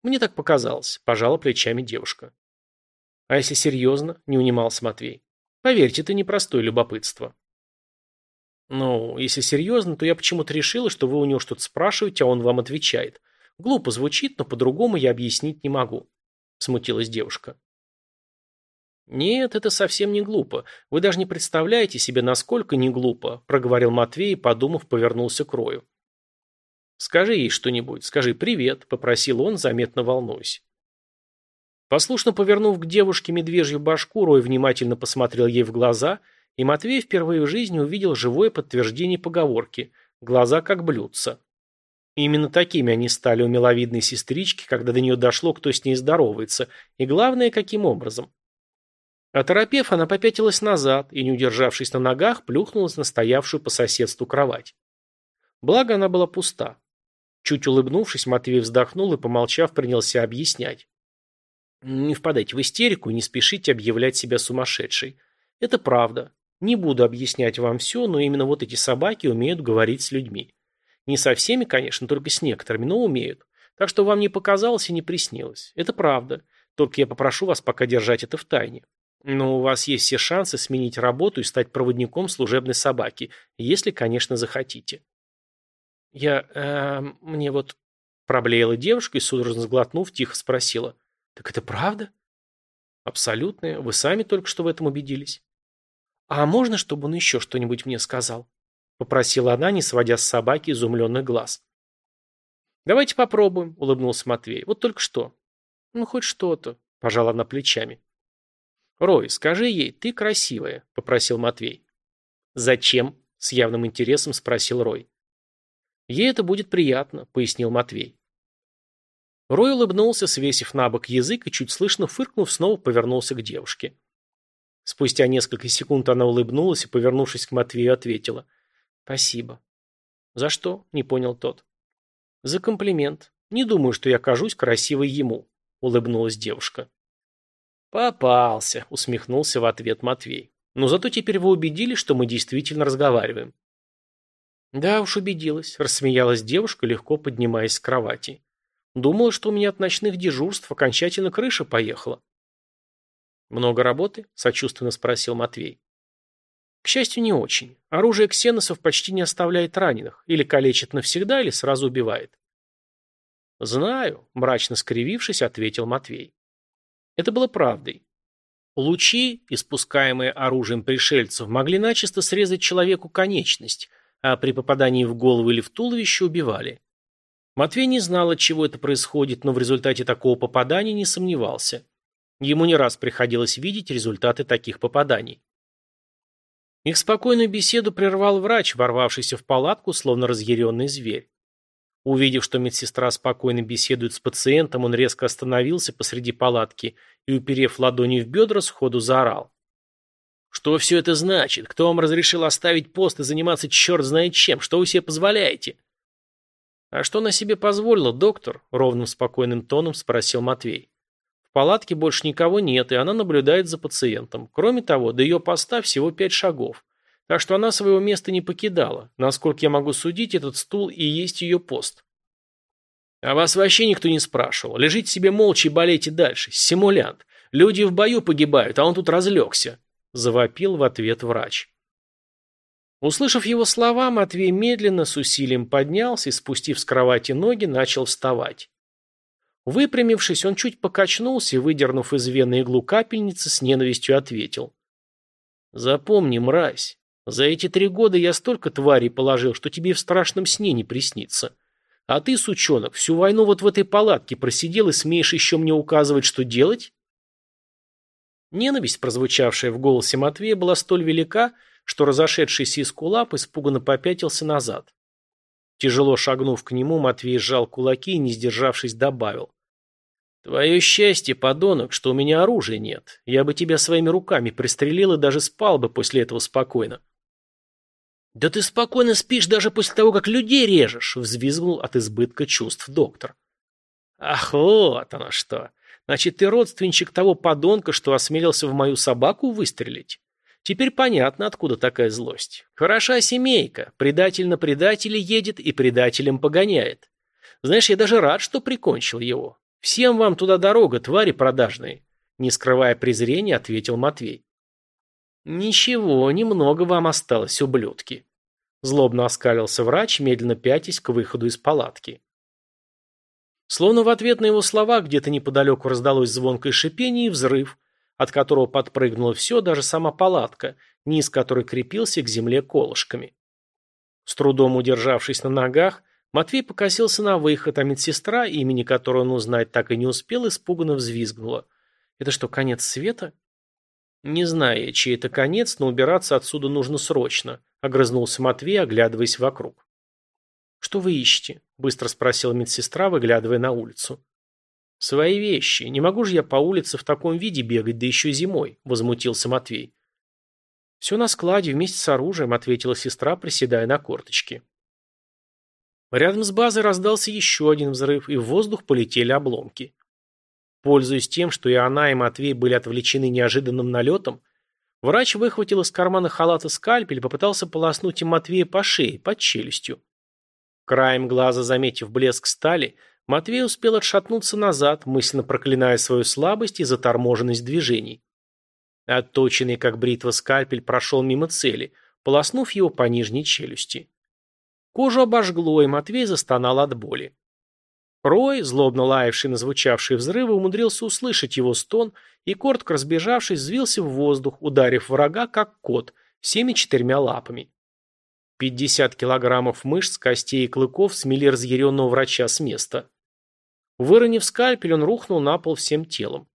«Мне так показалось», – пожала плечами девушка. «А если серьезно?» – не унимался Матвей. «Поверьте, это непростое любопытство». «Ну, если серьезно, то я почему-то решила, что вы у него что-то спрашиваете, а он вам отвечает. Глупо звучит, но по-другому я объяснить не могу», – смутилась девушка. «Нет, это совсем не глупо. Вы даже не представляете себе, насколько не глупо», – проговорил Матвей подумав, повернулся к Рою. «Скажи ей что-нибудь, скажи привет», – попросил он, заметно волнуясь. Послушно повернув к девушке медвежью башку, Рой внимательно посмотрел ей в глаза, и Матвей впервые в жизни увидел живое подтверждение поговорки «глаза как блюдца». Именно такими они стали у миловидной сестрички, когда до нее дошло, кто с ней здоровается, и главное, каким образом. Оторопев, она попятилась назад и, не удержавшись на ногах, плюхнулась на стоявшую по соседству кровать. Благо, она была пуста. Чуть улыбнувшись, Матвей вздохнул и, помолчав, принялся объяснять. Не впадайте в истерику и не спешите объявлять себя сумасшедшей. Это правда. Не буду объяснять вам все, но именно вот эти собаки умеют говорить с людьми. Не со всеми, конечно, только с некоторыми, но умеют. Так что вам не показалось и не приснилось. Это правда. Только я попрошу вас пока держать это в тайне. Но у вас есть все шансы сменить работу и стать проводником служебной собаки, если, конечно, захотите. Я... Э, мне вот... Проблеяла девушка и, судорожно сглотнув, тихо спросила. Так это правда? Абсолютно. Вы сами только что в этом убедились. А можно, чтобы он еще что-нибудь мне сказал? Попросила она, не сводя с собаки изумленных глаз. «Давайте попробуем», — улыбнулся Матвей. «Вот только что». «Ну, хоть что-то», — пожала она плечами. «Рой, скажи ей, ты красивая», — попросил Матвей. «Зачем?» — с явным интересом спросил Рой. «Ей это будет приятно», — пояснил Матвей. Рой улыбнулся, свесив на бок язык и, чуть слышно фыркнув, снова повернулся к девушке. Спустя несколько секунд она улыбнулась и, повернувшись к Матвею, ответила. «Спасибо». «За что?» — не понял тот. «За комплимент. Не думаю, что я кажусь красивой ему», — улыбнулась девушка. «Попался», — усмехнулся в ответ Матвей. «Но зато теперь вы убедились, что мы действительно разговариваем». «Да уж убедилась», — рассмеялась девушка, легко поднимаясь с кровати. «Думала, что у меня от ночных дежурств окончательно крыша поехала». «Много работы?» — сочувственно спросил Матвей. К счастью, не очень. Оружие ксеносов почти не оставляет раненых. Или калечит навсегда, или сразу убивает. «Знаю», — мрачно скривившись, ответил Матвей. Это было правдой. Лучи, испускаемые оружием пришельцев, могли начисто срезать человеку конечность, а при попадании в голову или в туловище убивали. Матвей не знал, от чего это происходит, но в результате такого попадания не сомневался. Ему не раз приходилось видеть результаты таких попаданий. Их спокойную беседу прервал врач, ворвавшийся в палатку, словно разъяренный зверь. Увидев, что медсестра спокойно беседует с пациентом, он резко остановился посреди палатки и, уперев ладони в бедра, сходу заорал. «Что все это значит? Кто вам разрешил оставить пост и заниматься черт знает чем? Что вы себе позволяете?» «А что на себе позволила, доктор?» — ровным спокойным тоном спросил Матвей. «В палатке больше никого нет, и она наблюдает за пациентом. Кроме того, до ее поста всего пять шагов. Так что она своего места не покидала. Насколько я могу судить, этот стул и есть ее пост. А вас вообще никто не спрашивал. Лежите себе молча и болейте дальше. Симулянт. Люди в бою погибают, а он тут разлегся. Завопил в ответ врач. Услышав его слова, Матвей медленно, с усилием поднялся и, спустив с кровати ноги, начал вставать. Выпрямившись, он чуть покачнулся и, выдернув из вены иглу капельницы, с ненавистью ответил. «Запомни, мразь, за эти три года я столько тварей положил, что тебе в страшном сне не приснится. А ты, сучонок, всю войну вот в этой палатке просидел и смеешь еще мне указывать, что делать?» Ненависть, прозвучавшая в голосе Матвея, была столь велика, что разошедшийся из кулап испуганно попятился назад. Тяжело шагнув к нему, Матвей сжал кулаки и, не сдержавшись, добавил. «Твое счастье, подонок, что у меня оружия нет. Я бы тебя своими руками пристрелил и даже спал бы после этого спокойно». «Да ты спокойно спишь даже после того, как людей режешь!» — взвизгнул от избытка чувств доктор. «Ах, вот оно что! Значит, ты родственничек того подонка, что осмелился в мою собаку выстрелить? Теперь понятно, откуда такая злость. Хороша семейка, предатель на предателя едет и предателем погоняет. Знаешь, я даже рад, что прикончил его. Всем вам туда дорога, твари продажные!» Не скрывая презрения, ответил Матвей. «Ничего, немного вам осталось, ублюдки». Злобно оскалился врач, медленно пятясь к выходу из палатки. Словно в ответ на его слова где-то неподалеку раздалось звонкое шипение и взрыв, от которого подпрыгнуло все, даже сама палатка, низ которой крепился к земле колышками. С трудом удержавшись на ногах, Матвей покосился на выход, а медсестра, имени которой он узнать так и не успел, испуганно взвизгнула. «Это что, конец света?» «Не знаю, чей это конец, но убираться отсюда нужно срочно», — огрызнулся Матвей, оглядываясь вокруг. «Что вы ищете?» — быстро спросила медсестра, выглядывая на улицу. «Свои вещи. Не могу же я по улице в таком виде бегать, да еще зимой», — возмутился Матвей. «Все на складе вместе с оружием», — ответила сестра, приседая на корточки. Рядом с базой раздался еще один взрыв, и в воздух полетели обломки. Пользуясь тем, что и она, и Матвей были отвлечены неожиданным налетом, врач выхватил из кармана халата скальпель и попытался полоснуть им Матвея по шее, под челюстью. Краем глаза заметив блеск стали, Матвей успел отшатнуться назад, мысленно проклиная свою слабость и заторможенность движений. Отточенный, как бритва, скальпель прошел мимо цели, полоснув его по нижней челюсти. Кожу обожгло, и Матвей застонал от боли. Рой, злобно лаявший на звучавшие взрывы, умудрился услышать его стон и, коротко разбежавшись, взвился в воздух, ударив врага, как кот, всеми четырьмя лапами. Пятьдесят килограммов мышц, костей и клыков смели разъяренного врача с места. Выронив скальпель, он рухнул на пол всем телом.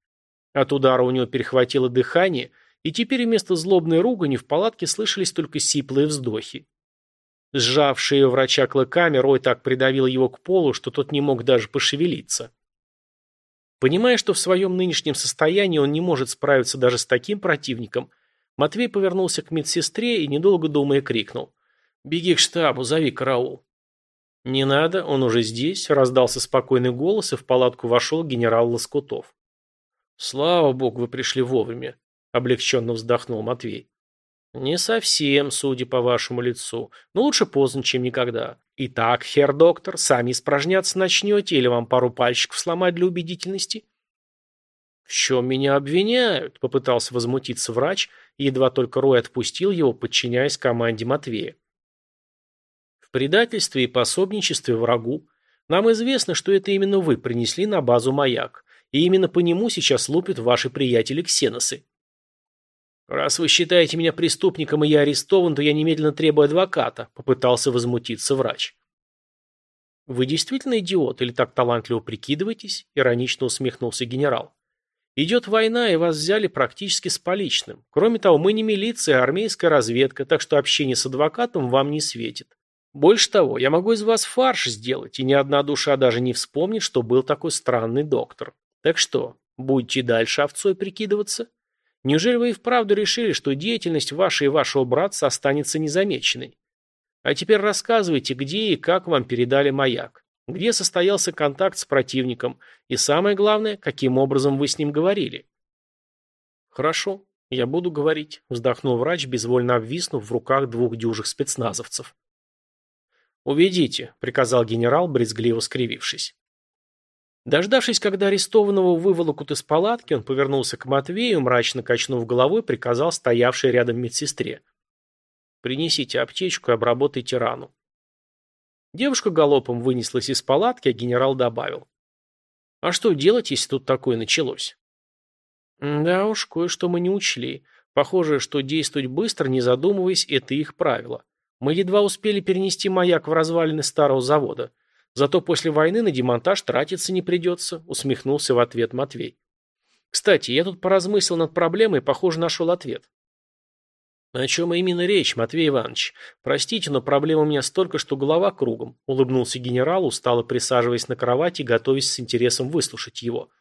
От удара у него перехватило дыхание, и теперь вместо злобной ругани в палатке слышались только сиплые вздохи. Сжав шею врача клыками, Рой так придавил его к полу, что тот не мог даже пошевелиться. Понимая, что в своем нынешнем состоянии он не может справиться даже с таким противником, Матвей повернулся к медсестре и, недолго думая, крикнул. «Беги к штабу, зови караул». «Не надо, он уже здесь», — раздался спокойный голос, и в палатку вошел генерал Лоскутов. «Слава богу, вы пришли вовремя», — облегченно вздохнул Матвей. «Не совсем, судя по вашему лицу. Но лучше поздно, чем никогда. Итак, хер доктор, сами испражняться начнете или вам пару пальчиков сломать для убедительности?» «В чем меня обвиняют?» – попытался возмутиться врач, едва только Рой отпустил его, подчиняясь команде Матвея. «В предательстве и пособничестве врагу. Нам известно, что это именно вы принесли на базу маяк, и именно по нему сейчас лупят ваши приятели-ксеносы. «Раз вы считаете меня преступником и я арестован, то я немедленно требую адвоката», – попытался возмутиться врач. «Вы действительно идиот или так талантливо прикидываетесь?» – иронично усмехнулся генерал. «Идет война, и вас взяли практически с поличным. Кроме того, мы не милиция, а армейская разведка, так что общение с адвокатом вам не светит. Больше того, я могу из вас фарш сделать, и ни одна душа даже не вспомнит, что был такой странный доктор. Так что, будете дальше овцой прикидываться?» Неужели вы и вправду решили, что деятельность вашей и вашего братца останется незамеченной? А теперь рассказывайте, где и как вам передали маяк, где состоялся контакт с противником, и самое главное, каким образом вы с ним говорили. Хорошо, я буду говорить, вздохнул врач, безвольно обвиснув в руках двух дюжих спецназовцев. «Уведите», — приказал генерал, брезгливо скривившись. Дождавшись, когда арестованного выволокут из палатки, он повернулся к Матвею, мрачно качнув головой, приказал стоявшей рядом медсестре. Принесите аптечку и обработайте рану». Девушка галопом вынеслась из палатки, а генерал добавил. «А что делать, если тут такое началось?» «Да уж, кое-что мы не учли. Похоже, что действовать быстро, не задумываясь, это их правило. Мы едва успели перенести маяк в развалины старого завода. Зато после войны на демонтаж тратиться не придется», — усмехнулся в ответ Матвей. «Кстати, я тут поразмыслил над проблемой и, похоже, нашел ответ». «О чем именно речь, Матвей Иванович? Простите, но проблем у меня столько, что голова кругом», — улыбнулся генерал, устало присаживаясь на кровати готовясь с интересом выслушать его.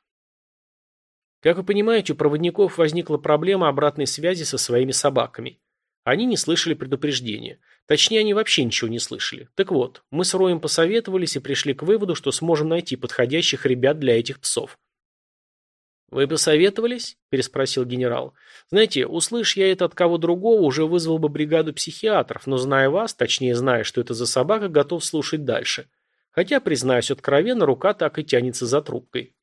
Как вы понимаете, у проводников возникла проблема обратной связи со своими собаками. Они не слышали предупреждения. Точнее, они вообще ничего не слышали. Так вот, мы с Роем посоветовались и пришли к выводу, что сможем найти подходящих ребят для этих псов. «Вы посоветовались?» – переспросил генерал. «Знаете, услышь я это от кого другого, уже вызвал бы бригаду психиатров, но зная вас, точнее зная, что это за собака, готов слушать дальше. Хотя, признаюсь откровенно, рука так и тянется за трубкой».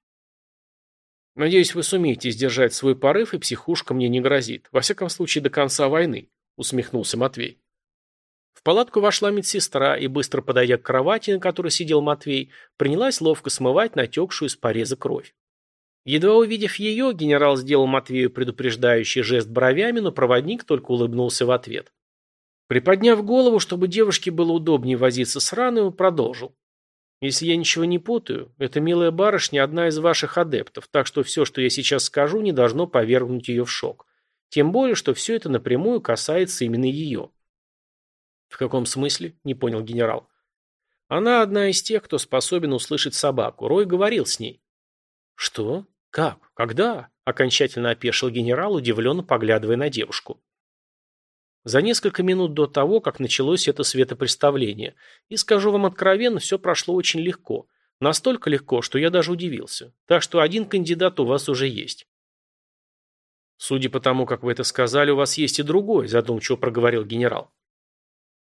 «Надеюсь, вы сумеете сдержать свой порыв, и психушка мне не грозит. Во всяком случае, до конца войны», – усмехнулся Матвей. В палатку вошла медсестра и, быстро подойдя к кровати, на которой сидел Матвей, принялась ловко смывать натекшую из пореза кровь. Едва увидев ее, генерал сделал Матвею предупреждающий жест бровями, но проводник только улыбнулся в ответ. Приподняв голову, чтобы девушке было удобнее возиться с раной, он продолжил. Если я ничего не путаю, эта милая барышня одна из ваших адептов, так что все, что я сейчас скажу, не должно повергнуть ее в шок. Тем более, что все это напрямую касается именно ее. В каком смысле? Не понял генерал. Она одна из тех, кто способен услышать собаку. Рой говорил с ней. Что? Как? Когда? Окончательно опешил генерал, удивленно поглядывая на девушку за несколько минут до того, как началось это светопреставление. И скажу вам откровенно, все прошло очень легко. Настолько легко, что я даже удивился. Так что один кандидат у вас уже есть. Судя по тому, как вы это сказали, у вас есть и другой, задумчиво проговорил генерал.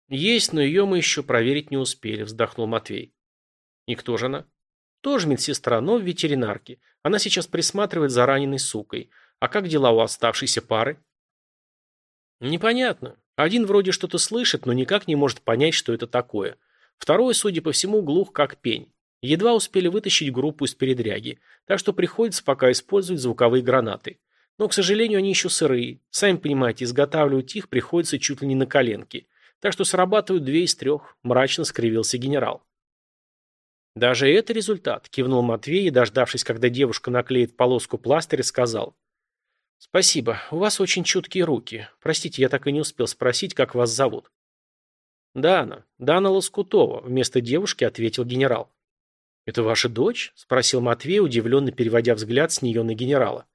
Есть, но ее мы еще проверить не успели, вздохнул Матвей. И кто же она? Тоже медсестра, но в ветеринарке. Она сейчас присматривает за раненой сукой. А как дела у оставшейся пары? Непонятно. Один вроде что-то слышит, но никак не может понять, что это такое. Второй, судя по всему, глух как пень. Едва успели вытащить группу из передряги, так что приходится пока использовать звуковые гранаты. Но, к сожалению, они еще сырые. Сами понимаете, изготавливать их приходится чуть ли не на коленке. Так что срабатывают две из трех, мрачно скривился генерал. Даже это результат, кивнул Матвей и, дождавшись, когда девушка наклеит полоску пластыря, сказал. «Спасибо. У вас очень чуткие руки. Простите, я так и не успел спросить, как вас зовут». «Дана. Дана Лоскутова», — вместо девушки ответил генерал. «Это ваша дочь?» — спросил Матвей, удивленно переводя взгляд с нее на генерала.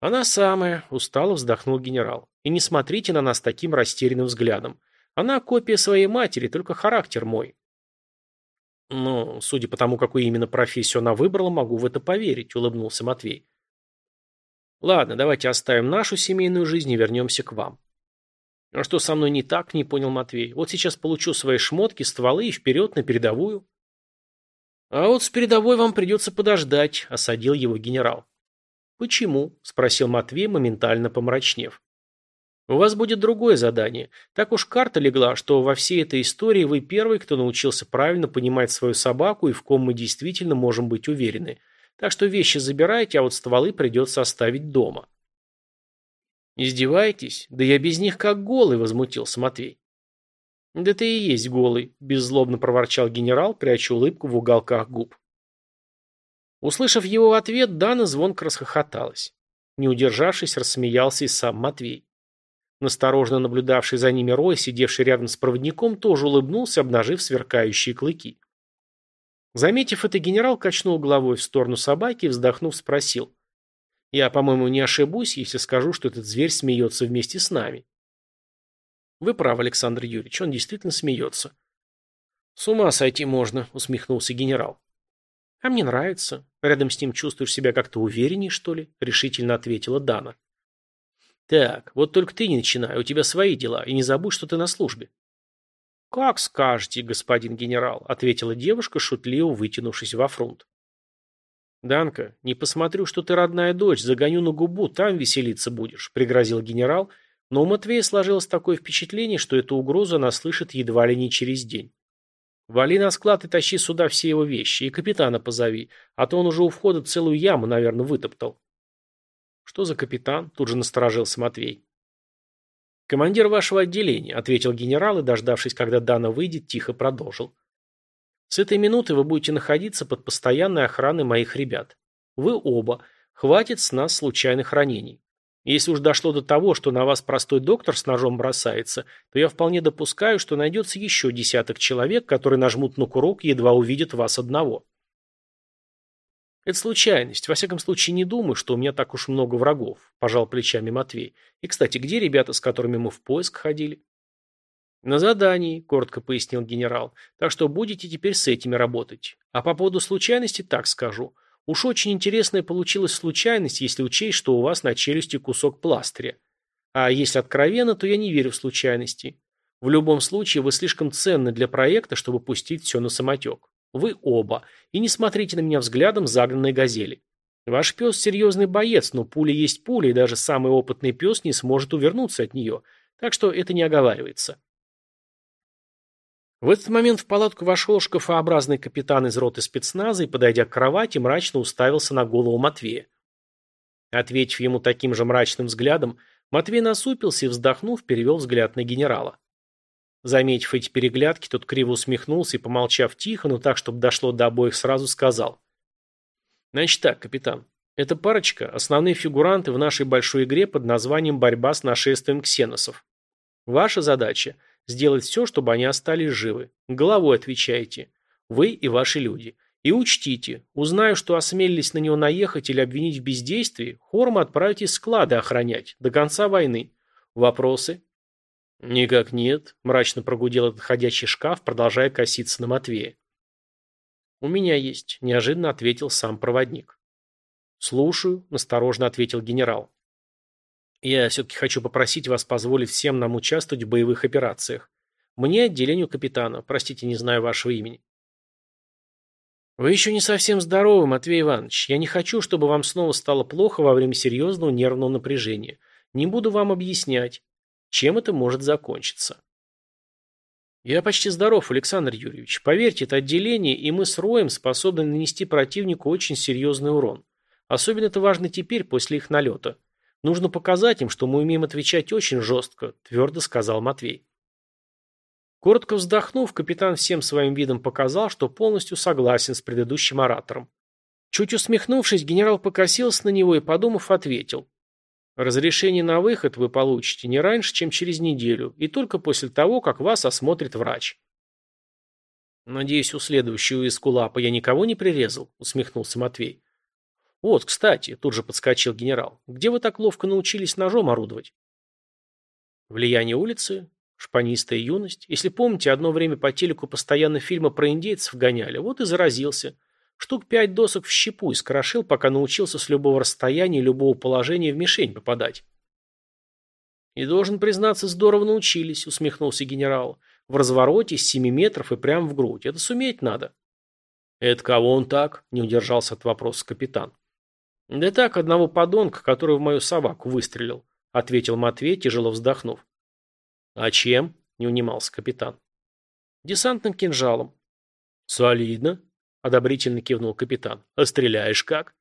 «Она самая», — устало вздохнул генерал. «И не смотрите на нас таким растерянным взглядом. Она копия своей матери, только характер мой». «Ну, судя по тому, какую именно профессию она выбрала, могу в это поверить», — улыбнулся Матвей. Ладно, давайте оставим нашу семейную жизнь и вернемся к вам. А что со мной не так, не понял Матвей. Вот сейчас получу свои шмотки, стволы и вперед на передовую. А вот с передовой вам придется подождать, осадил его генерал. Почему? Спросил Матвей, моментально помрачнев. У вас будет другое задание. Так уж карта легла, что во всей этой истории вы первый, кто научился правильно понимать свою собаку и в ком мы действительно можем быть уверены – так что вещи забирайте, а вот стволы придется оставить дома. «Издеваетесь? Да я без них как голый», — возмутился Матвей. «Да ты и есть голый», — беззлобно проворчал генерал, пряча улыбку в уголках губ. Услышав его ответ, Дана звонко расхохоталась. Не удержавшись, рассмеялся и сам Матвей. Насторожно наблюдавший за ними Рой, сидевший рядом с проводником, тоже улыбнулся, обнажив сверкающие клыки. Заметив это, генерал качнул головой в сторону собаки и, вздохнув, спросил. «Я, по-моему, не ошибусь, если скажу, что этот зверь смеется вместе с нами». «Вы правы, Александр Юрьевич, он действительно смеется». «С ума сойти можно», — усмехнулся генерал. «А мне нравится. Рядом с ним чувствуешь себя как-то увереннее, что ли?» — решительно ответила Дана. «Так, вот только ты не начинай, у тебя свои дела, и не забудь, что ты на службе». «Как скажете, господин генерал», — ответила девушка, шутливо вытянувшись во фронт. «Данка, не посмотрю, что ты родная дочь, загоню на губу, там веселиться будешь», — пригрозил генерал, Но у Матвея сложилось такое впечатление, что эту угрозу она слышит едва ли не через день. «Вали на склад и тащи сюда все его вещи, и капитана позови, а то он уже у входа целую яму, наверное, вытоптал». «Что за капитан?» – тут же насторожился Матвей. «Командир вашего отделения», – ответил генерал и, дождавшись, когда Дана выйдет, тихо продолжил. «С этой минуты вы будете находиться под постоянной охраной моих ребят. Вы оба. Хватит с нас случайных ранений. Если уж дошло до того, что на вас простой доктор с ножом бросается, то я вполне допускаю, что найдется еще десяток человек, которые нажмут на курок, едва увидят вас одного. Это случайность. Во всяком случае, не думаю, что у меня так уж много врагов, пожал плечами Матвей. И, кстати, где ребята, с которыми мы в поиск ходили? На задании, коротко пояснил генерал. Так что будете теперь с этими работать. А по поводу случайности так скажу. Уж очень интересная получилась случайность, если учесть, что у вас на челюсти кусок пластыря. А если откровенно, то я не верю в случайности. В любом случае, вы слишком ценны для проекта, чтобы пустить все на самотек. Вы оба. И не смотрите на меня взглядом загнанной газели. Ваш пес серьезный боец, но пуля есть пуля, и даже самый опытный пес не сможет увернуться от нее. Так что это не оговаривается. В этот момент в палатку вошел шкафообразный капитан из роты спецназа и, подойдя к кровати, мрачно уставился на голову Матвея. Ответив ему таким же мрачным взглядом, Матвей насупился и, вздохнув, перевел взгляд на генерала. Заметив эти переглядки, тот криво усмехнулся и, помолчав тихо, но так, чтобы дошло до обоих, сразу сказал. «Значит так, капитан, эта парочка – основные фигуранты в нашей большой игре под названием «Борьба с нашествием ксеносов». Ваша задача – Сделать все, чтобы они остались живы. Головой отвечаете. Вы и ваши люди. И учтите, узнаю, что осмелились на него наехать или обвинить в бездействии, хором отправить из склада охранять до конца войны. Вопросы? Никак нет, мрачно прогудел этот ходячий шкаф, продолжая коситься на Матвея. У меня есть, неожиданно ответил сам проводник. Слушаю, насторожно ответил генерал. Я все-таки хочу попросить вас позволить всем нам участвовать в боевых операциях. Мне отделению капитана. Простите, не знаю вашего имени. Вы еще не совсем здоровы, Матвей Иванович. Я не хочу, чтобы вам снова стало плохо во время серьезного нервного напряжения. Не буду вам объяснять, чем это может закончиться. Я почти здоров, Александр Юрьевич. Поверьте, это отделение, и мы с Роем способны нанести противнику очень серьезный урон. Особенно это важно теперь, после их налета. Нужно показать им, что мы умеем отвечать очень жестко, твердо сказал Матвей. Коротко вздохнув, капитан всем своим видом показал, что полностью согласен с предыдущим оратором. Чуть усмехнувшись, генерал покосился на него и, подумав, ответил. «Разрешение на выход вы получите не раньше, чем через неделю, и только после того, как вас осмотрит врач». «Надеюсь, у следующего эскулапа я никого не прирезал», — усмехнулся Матвей. «Вот, кстати», – тут же подскочил генерал, – «где вы так ловко научились ножом орудовать?» Влияние улицы, шпанистая юность. Если помните, одно время по телеку постоянно фильмы про индейцев гоняли, вот и заразился. Штук пять досок в щепу искрошил, пока научился с любого расстояния и любого положения в мишень попадать. «И должен признаться, здорово научились», — усмехнулся генерал. «В развороте с семи метров и прямо в грудь. Это суметь надо». «Это кого он так?» — не удержался от вопроса капитан. «Да так, одного подонка, который в мою собаку выстрелил», — ответил Матвей, тяжело вздохнув. «А чем?» — не унимался капитан. «Десантным кинжалом». «Солидно», — одобрительно кивнул капитан. «А стреляешь как?»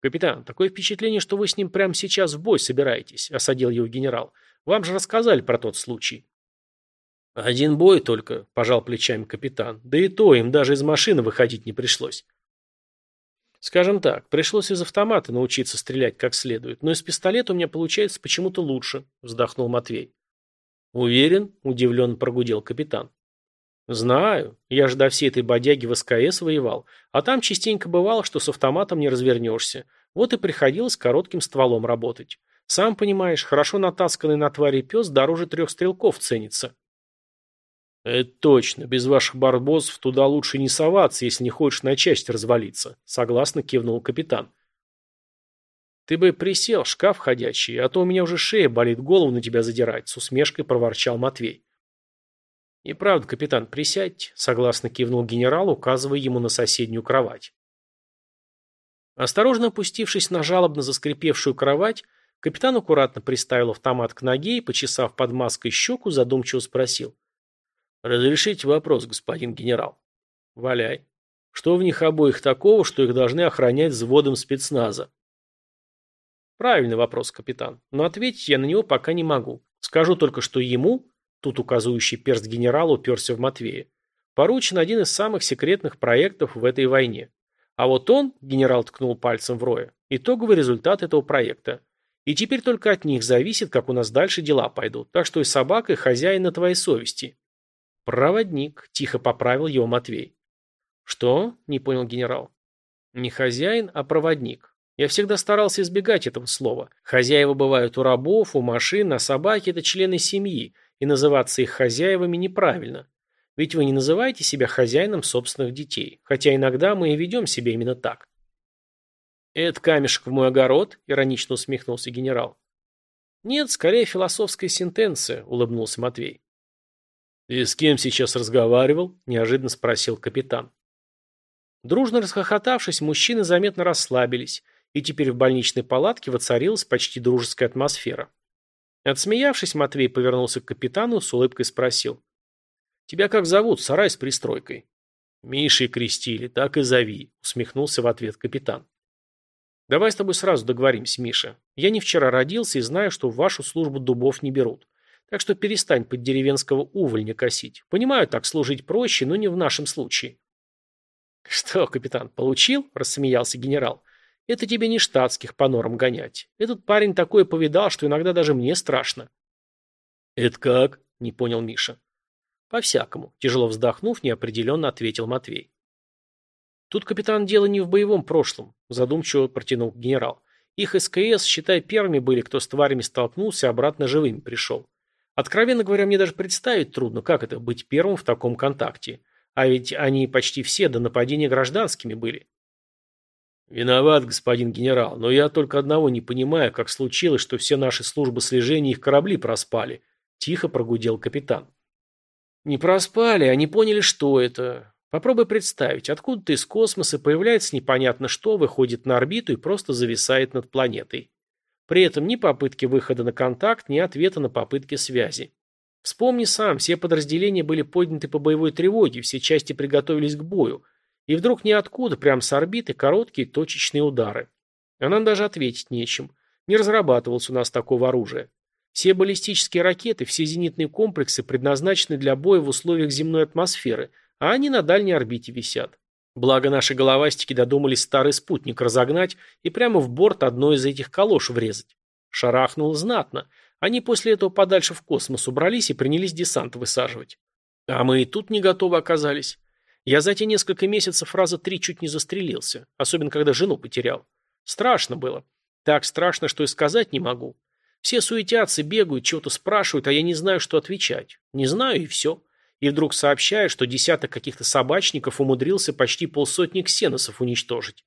«Капитан, такое впечатление, что вы с ним прямо сейчас в бой собираетесь», — осадил его генерал. «Вам же рассказали про тот случай». «Один бой только», – пожал плечами капитан. «Да и то им даже из машины выходить не пришлось». Скажем так, пришлось из автомата научиться стрелять как следует, но из пистолета у меня получается почему-то лучше, вздохнул Матвей. Уверен? Удивленно прогудел капитан. Знаю. Я же до всей этой бодяги в СКС воевал. А там частенько бывало, что с автоматом не развернешься. Вот и приходилось коротким стволом работать. Сам понимаешь, хорошо натасканный на твари пес дороже трех стрелков ценится. «Это точно. Без ваших барбосов туда лучше не соваться, если не хочешь на части развалиться», — согласно кивнул капитан. «Ты бы присел, шкаф ходячий, а то у меня уже шея болит, голову на тебя задирать», — с усмешкой проворчал Матвей. «И правда, капитан, присядьте», — согласно кивнул генерал, указывая ему на соседнюю кровать. Осторожно опустившись на жалобно заскрипевшую кровать, Капитан аккуратно приставил автомат к ноге и, почесав под маской щеку, задумчиво спросил. «Разрешите вопрос, господин генерал?» «Валяй. Что в них обоих такого, что их должны охранять взводом спецназа?» «Правильный вопрос, капитан, но ответить я на него пока не могу. Скажу только, что ему, тут указывающий перст генерал уперся в Матвея, поручен один из самых секретных проектов в этой войне. А вот он, генерал ткнул пальцем в Роя, итоговый результат этого проекта. И теперь только от них зависит, как у нас дальше дела пойдут. Так что и собака, и хозяин на твоей совести. Проводник, тихо поправил его Матвей. Что? Не понял генерал. Не хозяин, а проводник. Я всегда старался избегать этого слова. Хозяева бывают у рабов, у машин, а собаки – это члены семьи, и называться их хозяевами неправильно. Ведь вы не называете себя хозяином собственных детей, хотя иногда мы и ведем себя именно так. «Это камешек в мой огород?» – иронично усмехнулся генерал. «Нет, скорее философская сентенция», – улыбнулся Матвей. «И с кем сейчас разговаривал?» – неожиданно спросил капитан. Дружно расхохотавшись, мужчины заметно расслабились, и теперь в больничной палатке воцарилась почти дружеская атмосфера. Отсмеявшись, Матвей повернулся к капитану, с улыбкой спросил. «Тебя как зовут, сарай с пристройкой?» «Мишей крестили, так и зови», — усмехнулся в ответ капитан. Давай с тобой сразу договоримся, Миша. Я не вчера родился и знаю, что в вашу службу дубов не берут. Так что перестань под деревенского увольня косить. Понимаю, так служить проще, но не в нашем случае. Что, капитан, получил? Рассмеялся генерал. Это тебе не штатских по норам гонять. Этот парень такое повидал, что иногда даже мне страшно. Это как? Не понял Миша. По-всякому. Тяжело вздохнув, неопределенно ответил Матвей. Тут, капитан, дело не в боевом прошлом, задумчиво протянул генерал. Их СКС, считай, первыми были, кто с тварями столкнулся, обратно живыми пришел. Откровенно говоря, мне даже представить трудно, как это быть первым в таком контакте. А ведь они почти все до нападения гражданскими были. Виноват, господин генерал, но я только одного не понимаю, как случилось, что все наши службы слежения их корабли проспали. Тихо прогудел капитан. Не проспали, они поняли, что это. Попробуй представить, откуда-то из космоса появляется непонятно что, выходит на орбиту и просто зависает над планетой. При этом ни попытки выхода на контакт, ни ответа на попытки связи. Вспомни сам, все подразделения были подняты по боевой тревоге, все части приготовились к бою. И вдруг ниоткуда, прямо с орбиты, короткие точечные удары. А нам даже ответить нечем. Не разрабатывалось у нас такого оружия. Все баллистические ракеты, все зенитные комплексы предназначены для боя в условиях земной атмосферы – а они на дальней орбите висят. Благо наши головастики додумались старый спутник разогнать и прямо в борт одной из этих колош врезать. Шарахнул знатно. Они после этого подальше в космос убрались и принялись десант высаживать. А мы и тут не готовы оказались. Я за эти несколько месяцев раза три чуть не застрелился, особенно когда жену потерял. Страшно было. Так страшно, что и сказать не могу. Все суетятся, бегают, чего-то спрашивают, а я не знаю, что отвечать. Не знаю и все и вдруг сообщает, что десяток каких-то собачников умудрился почти полсотни ксеносов уничтожить.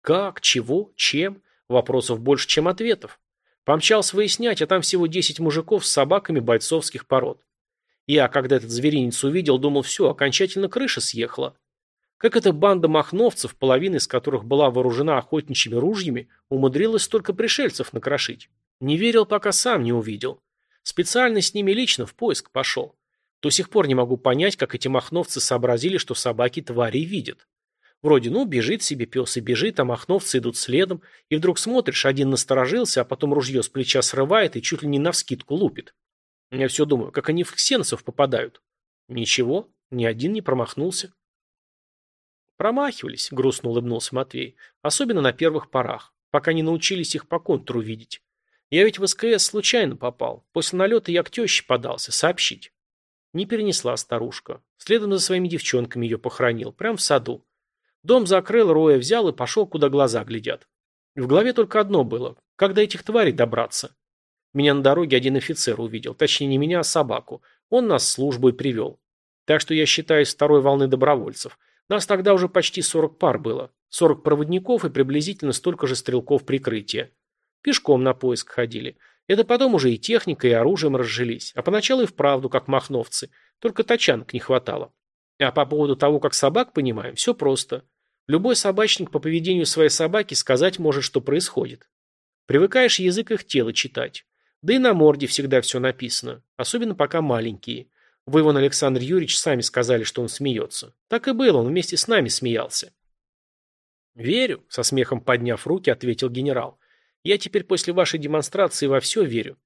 Как, чего, чем? Вопросов больше, чем ответов. Помчался выяснять, а там всего десять мужиков с собаками бойцовских пород. Я, когда этот зверинец увидел, думал, все, окончательно крыша съехала. Как эта банда махновцев, половина из которых была вооружена охотничьими ружьями, умудрилась столько пришельцев накрошить. Не верил, пока сам не увидел. Специально с ними лично в поиск пошел. До сих пор не могу понять, как эти махновцы сообразили, что собаки твари видят. Вроде, ну, бежит себе пес и бежит, а махновцы идут следом, и вдруг смотришь, один насторожился, а потом ружье с плеча срывает и чуть ли не навскидку лупит. Я все думаю, как они в ксеносов попадают. Ничего, ни один не промахнулся. Промахивались, грустно улыбнулся Матвей, особенно на первых порах, пока не научились их по контуру видеть. Я ведь в СКС случайно попал. После налета я к теще подался, сообщить. Не перенесла старушка. Следом за своими девчонками ее похоронил, прямо в саду. Дом закрыл, Роя взял и пошел, куда глаза глядят. В голове только одно было. Как до этих тварей добраться? Меня на дороге один офицер увидел. Точнее, не меня, а собаку. Он нас службой привел. Так что я считаю второй волны добровольцев. Нас тогда уже почти 40 пар было. 40 проводников и приблизительно столько же стрелков прикрытия. Пешком на поиск ходили. Это потом уже и техника, и оружием разжились. А поначалу и вправду, как махновцы. Только тачанок не хватало. А по поводу того, как собак понимаем, все просто. Любой собачник по поведению своей собаки сказать может, что происходит. Привыкаешь язык их тела читать. Да и на морде всегда все написано, особенно пока маленькие. Вы, Иван Александр Юрьевич, сами сказали, что он смеется. Так и было, он вместе с нами смеялся. «Верю», — со смехом подняв руки, ответил генерал. «Я теперь после вашей демонстрации во все верю».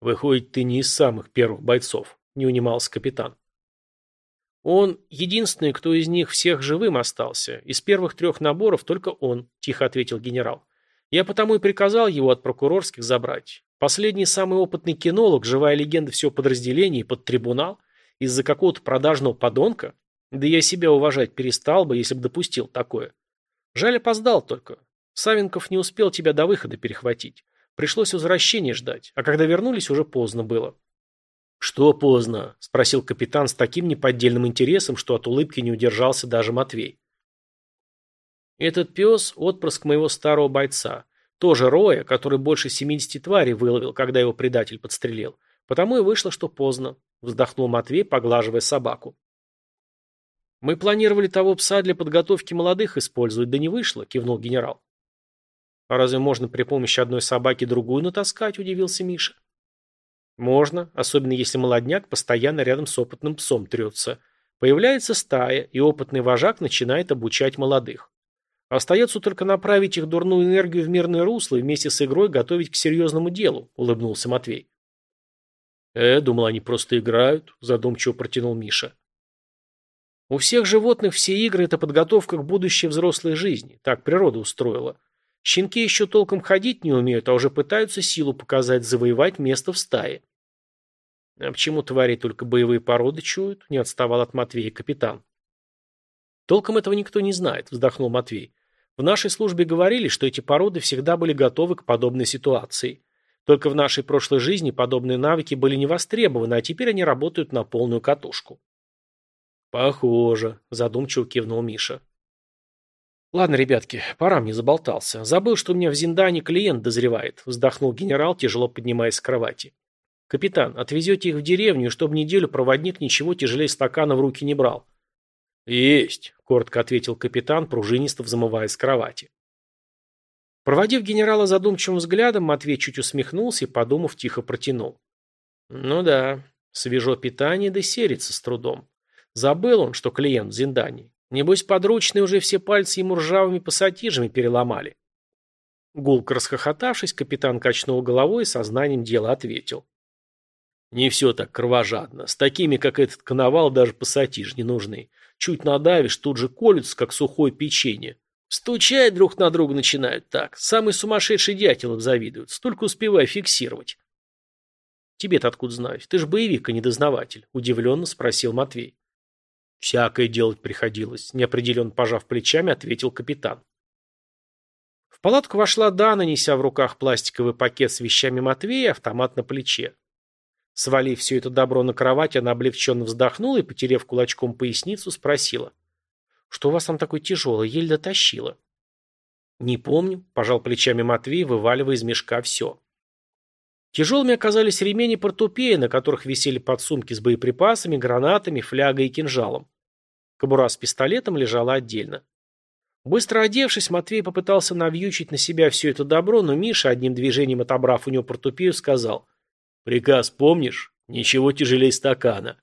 «Выходит, ты не из самых первых бойцов», — не унимался капитан. «Он единственный, кто из них всех живым остался. Из первых трех наборов только он», – тихо ответил генерал. «Я потому и приказал его от прокурорских забрать. Последний самый опытный кинолог, живая легенда всего подразделения под трибунал, из-за какого-то продажного подонка? Да я себя уважать перестал бы, если бы допустил такое. Жаль, опоздал только. Савенков не успел тебя до выхода перехватить. Пришлось возвращения ждать, а когда вернулись, уже поздно было». «Что поздно?» – спросил капитан с таким неподдельным интересом, что от улыбки не удержался даже Матвей. «Этот пес – отпрыск моего старого бойца. Тоже Роя, который больше 70 тварей выловил, когда его предатель подстрелил. Потому и вышло, что поздно», – вздохнул Матвей, поглаживая собаку. «Мы планировали того пса для подготовки молодых использовать, да не вышло», – кивнул генерал. «А разве можно при помощи одной собаки другую натаскать?» – удивился Миша. Можно, особенно если молодняк постоянно рядом с опытным псом трется. Появляется стая, и опытный вожак начинает обучать молодых. Остается только направить их дурную энергию в мирное русло и вместе с игрой готовить к серьезному делу, улыбнулся Матвей. Э, думал, они просто играют, задумчиво протянул Миша. У всех животных все игры – это подготовка к будущей взрослой жизни. Так природа устроила. Щенки еще толком ходить не умеют, а уже пытаются силу показать, завоевать место в стае. А почему твари только боевые породы чуют? Не отставал от Матвея капитан. Толком этого никто не знает, вздохнул Матвей. В нашей службе говорили, что эти породы всегда были готовы к подобной ситуации. Только в нашей прошлой жизни подобные навыки были не востребованы, а теперь они работают на полную катушку. Похоже, задумчиво кивнул Миша. Ладно, ребятки, пора мне заболтался. Забыл, что у меня в Зиндане клиент дозревает, вздохнул генерал, тяжело поднимаясь с кровати. Капитан, отвезете их в деревню, чтобы неделю проводник ничего тяжелее стакана в руки не брал. Есть, коротко ответил капитан, пружинисто взмывая с кровати. Проводив генерала задумчивым взглядом, Матвей чуть усмехнулся и, подумав, тихо протянул. Ну да, свежо питание да серится с трудом. Забыл он, что клиент в Зиндане. Небось, подручные уже все пальцы ему ржавыми пассатижами переломали. Гулко расхохотавшись, капитан качнул головой и сознанием дела ответил. Не все так кровожадно. С такими, как этот коновал, даже пассатиж не нужны. Чуть надавишь, тут же колются, как сухое печенье. Стучать друг на друга начинают так. Самый сумасшедший дятел им завидуют. Столько успевай фиксировать. Тебе-то откуда знать? Ты ж боевик, а не дознаватель. Удивленно спросил Матвей. «Всякое делать приходилось», – неопределенно пожав плечами, ответил капитан. В палатку вошла Дана, неся в руках пластиковый пакет с вещами Матвея автомат на плече. Свалив все это добро на кровать, она облегченно вздохнула и, потерев кулачком поясницу, спросила. «Что у вас там такое тяжелое? Еле дотащила». «Не помню», – пожал плечами Матвей, вываливая из мешка все. Тяжелыми оказались ремени портупея, на которых висели подсумки с боеприпасами, гранатами, флягой и кинжалом. Кобура с пистолетом лежала отдельно. Быстро одевшись, Матвей попытался навьючить на себя все это добро, но Миша, одним движением отобрав у него портупею, сказал «Приказ помнишь? Ничего тяжелее стакана».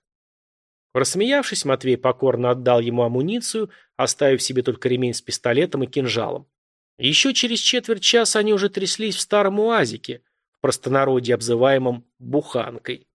Рассмеявшись, Матвей покорно отдал ему амуницию, оставив себе только ремень с пистолетом и кинжалом. Еще через четверть часа они уже тряслись в старом уазике – простонародье обзываемом «буханкой».